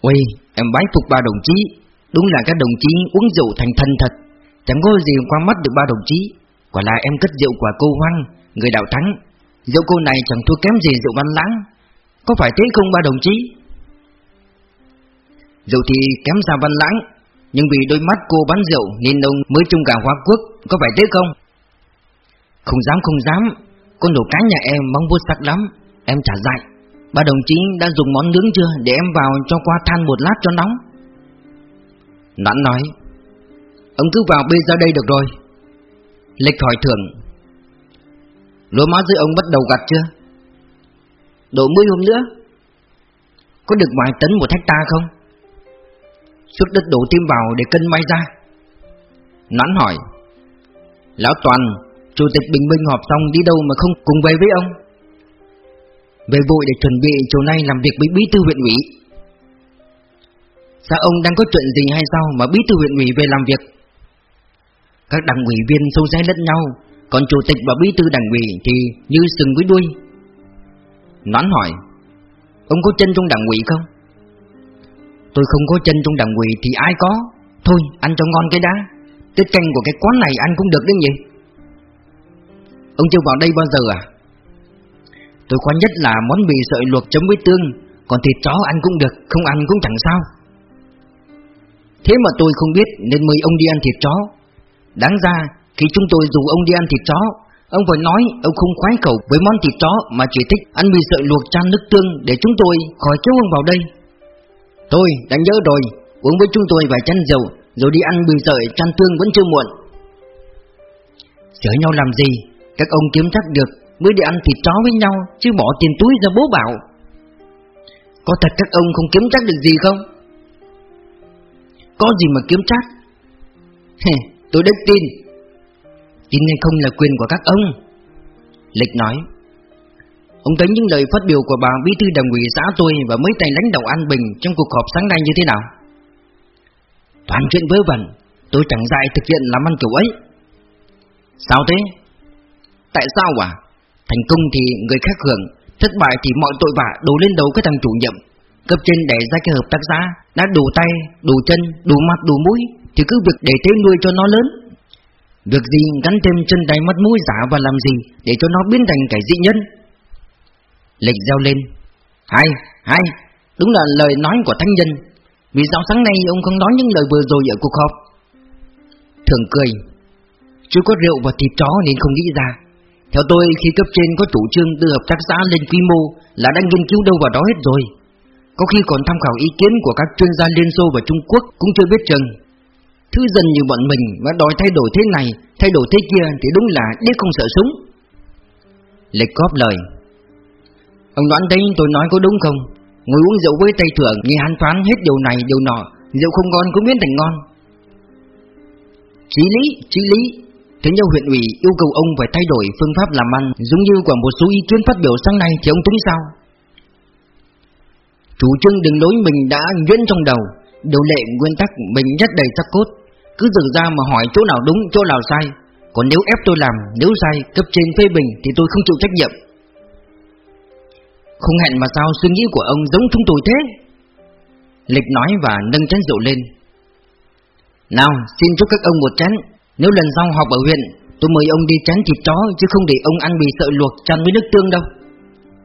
Ôi em bái phục ba đồng chí. Đúng là các đồng chí uống rượu thành thần thật. Chẳng có gì qua mắt được ba đồng chí. Quả là em cất rượu của cô Hoang, Người đạo thắng. Rượu cô này chẳng thua kém gì rượu văn lãng. Có phải thế không ba đồng chí? Rượu thì kém xa văn lãng, Nhưng vì đôi mắt cô bán rượu Nên ông mới chung cả hoa quốc. Có phải thế không? Không dám không dám. Con đồ cá nhà em mong vuốt sắc lắm. Em trả dạy Ba đồng chí đã dùng món nướng chưa Để em vào cho qua than một lát cho nóng? Nãn nói Ông cứ vào bê ra đây được rồi. Lịch hỏi thường, Lúa má dưới ông bắt đầu gặt chưa? Độ mươi hôm nữa. Có được vài tấn một hecta không? Xuất đất đổ tim vào để cân may ra. Nãn hỏi Lão Toàn Chủ tịch Bình Minh họp xong đi đâu mà không cùng về với ông Về vội để chuẩn bị chiều nay làm việc với bí thư huyện ủy Sao ông đang có chuyện gì hay sao mà bí thư huyện ủy về làm việc? Các đảng ủy viên sâu xé lẫn nhau, còn chủ tịch và bí thư đảng ủy thì như sừng với đuôi. Nón hỏi, ông có chân trong đảng ủy không? Tôi không có chân trong đảng ủy thì ai có? Thôi, ăn cho ngon cái đá. Tiết canh của cái quán này ăn cũng được đấy nhỉ? Ông chưa vào đây bao giờ à? Tôi quan nhất là món mì sợi luộc chấm với tương Còn thịt chó ăn cũng được, không ăn cũng chẳng sao. Thế mà tôi không biết nên mời ông đi ăn thịt chó. Đáng ra khi chúng tôi dù ông đi ăn thịt chó Ông phải nói ông không khoái khẩu với món thịt chó Mà chỉ thích ăn mì sợi luộc chan nước tương Để chúng tôi khỏi kéo ông vào đây. Tôi đã nhớ rồi Uống với chúng tôi vài chén dầu Rồi đi ăn mì sợi chan tương vẫn chưa muộn. Chở nhau làm gì? Các ông kiếm chắc được Mới đi ăn thịt chó với nhau Chứ bỏ tiền túi ra bố bảo Có thật các ông không kiếm chắc được gì không có gì mà kiếm trác Tôi đất tin Tin hay không là quyền của các ông Lịch nói Ông thấy những lời phát biểu của bà bí thư đảng ủy xã tôi và mấy tay lãnh đạo An Bình trong cuộc họp sáng nay như thế nào? Toàn chuyện vớ vẩn, tôi chẳng dại thực hiện làm ăn kiểu ấy. Sao thế? Tại sao à? Thành công thì người khác hưởng, thất bại thì mọi tội vạ đổ lên đầu cái thằng chủ nhiệm. Cấp trên để ra cái hợp tác xã đã đủ tay, đủ chân, đủ mặt, đủ mũi thì cứ việc để thế nuôi cho nó lớn. Việc gì gắn thêm chân tay mắt mũi giả và làm gì để cho nó biến thành cái dị nhân? Lệnh giao lên. Hay, hay, đúng là lời nói của thánh nhân. Vì sao sáng nay ông không nói những lời vừa rồi ở cuộc họp? Thường cười. Chú có rượu và thịt chó nên không nghĩ ra. Theo tôi khi cấp trên có chủ trương đưa hợp tác xã lên quy mô là đang nghiên cứu đâu vào đó hết rồi. Có khi còn tham khảo ý kiến của các chuyên gia Liên Xô và Trung Quốc cũng chưa biết chừng. Thứ dân như bọn mình mà đòi thay đổi thế này, thay đổi thế kia thì đúng là điếc không sợ súng. Lịch góp lời. Ông đoán thấy tôi nói có đúng không? Ngồi uống rượu với tay thưởng nghe hắn phán hết điều này điều nọ, rượu không ngon cũng biến thành ngon. Chí lý, chí lý. Thế nhau huyện ủy yêu cầu ông phải thay đổi phương pháp làm ăn giống như của một số ý kiến phát biểu sáng nay thì ông tính sao? Chủ trương đường lối mình đã nhuyễn trong đầu, điều lệ nguyên tắc mình nhắc đầy sắc cốt, cứ dừng ra mà hỏi chỗ nào đúng, chỗ nào sai. Còn nếu ép tôi làm, nếu sai, cấp trên phê bình thì tôi không chịu trách nhiệm. Không hẹn mà sao suy nghĩ của ông giống chúng tôi thế? Lịch nói và nâng chén rượu lên. Nào, xin chúc các ông một chén. Nếu lần sau họp ở huyện, tôi mời ông đi chén thịt chó chứ không để ông ăn bị sợ luộc chăn với nước tương đâu.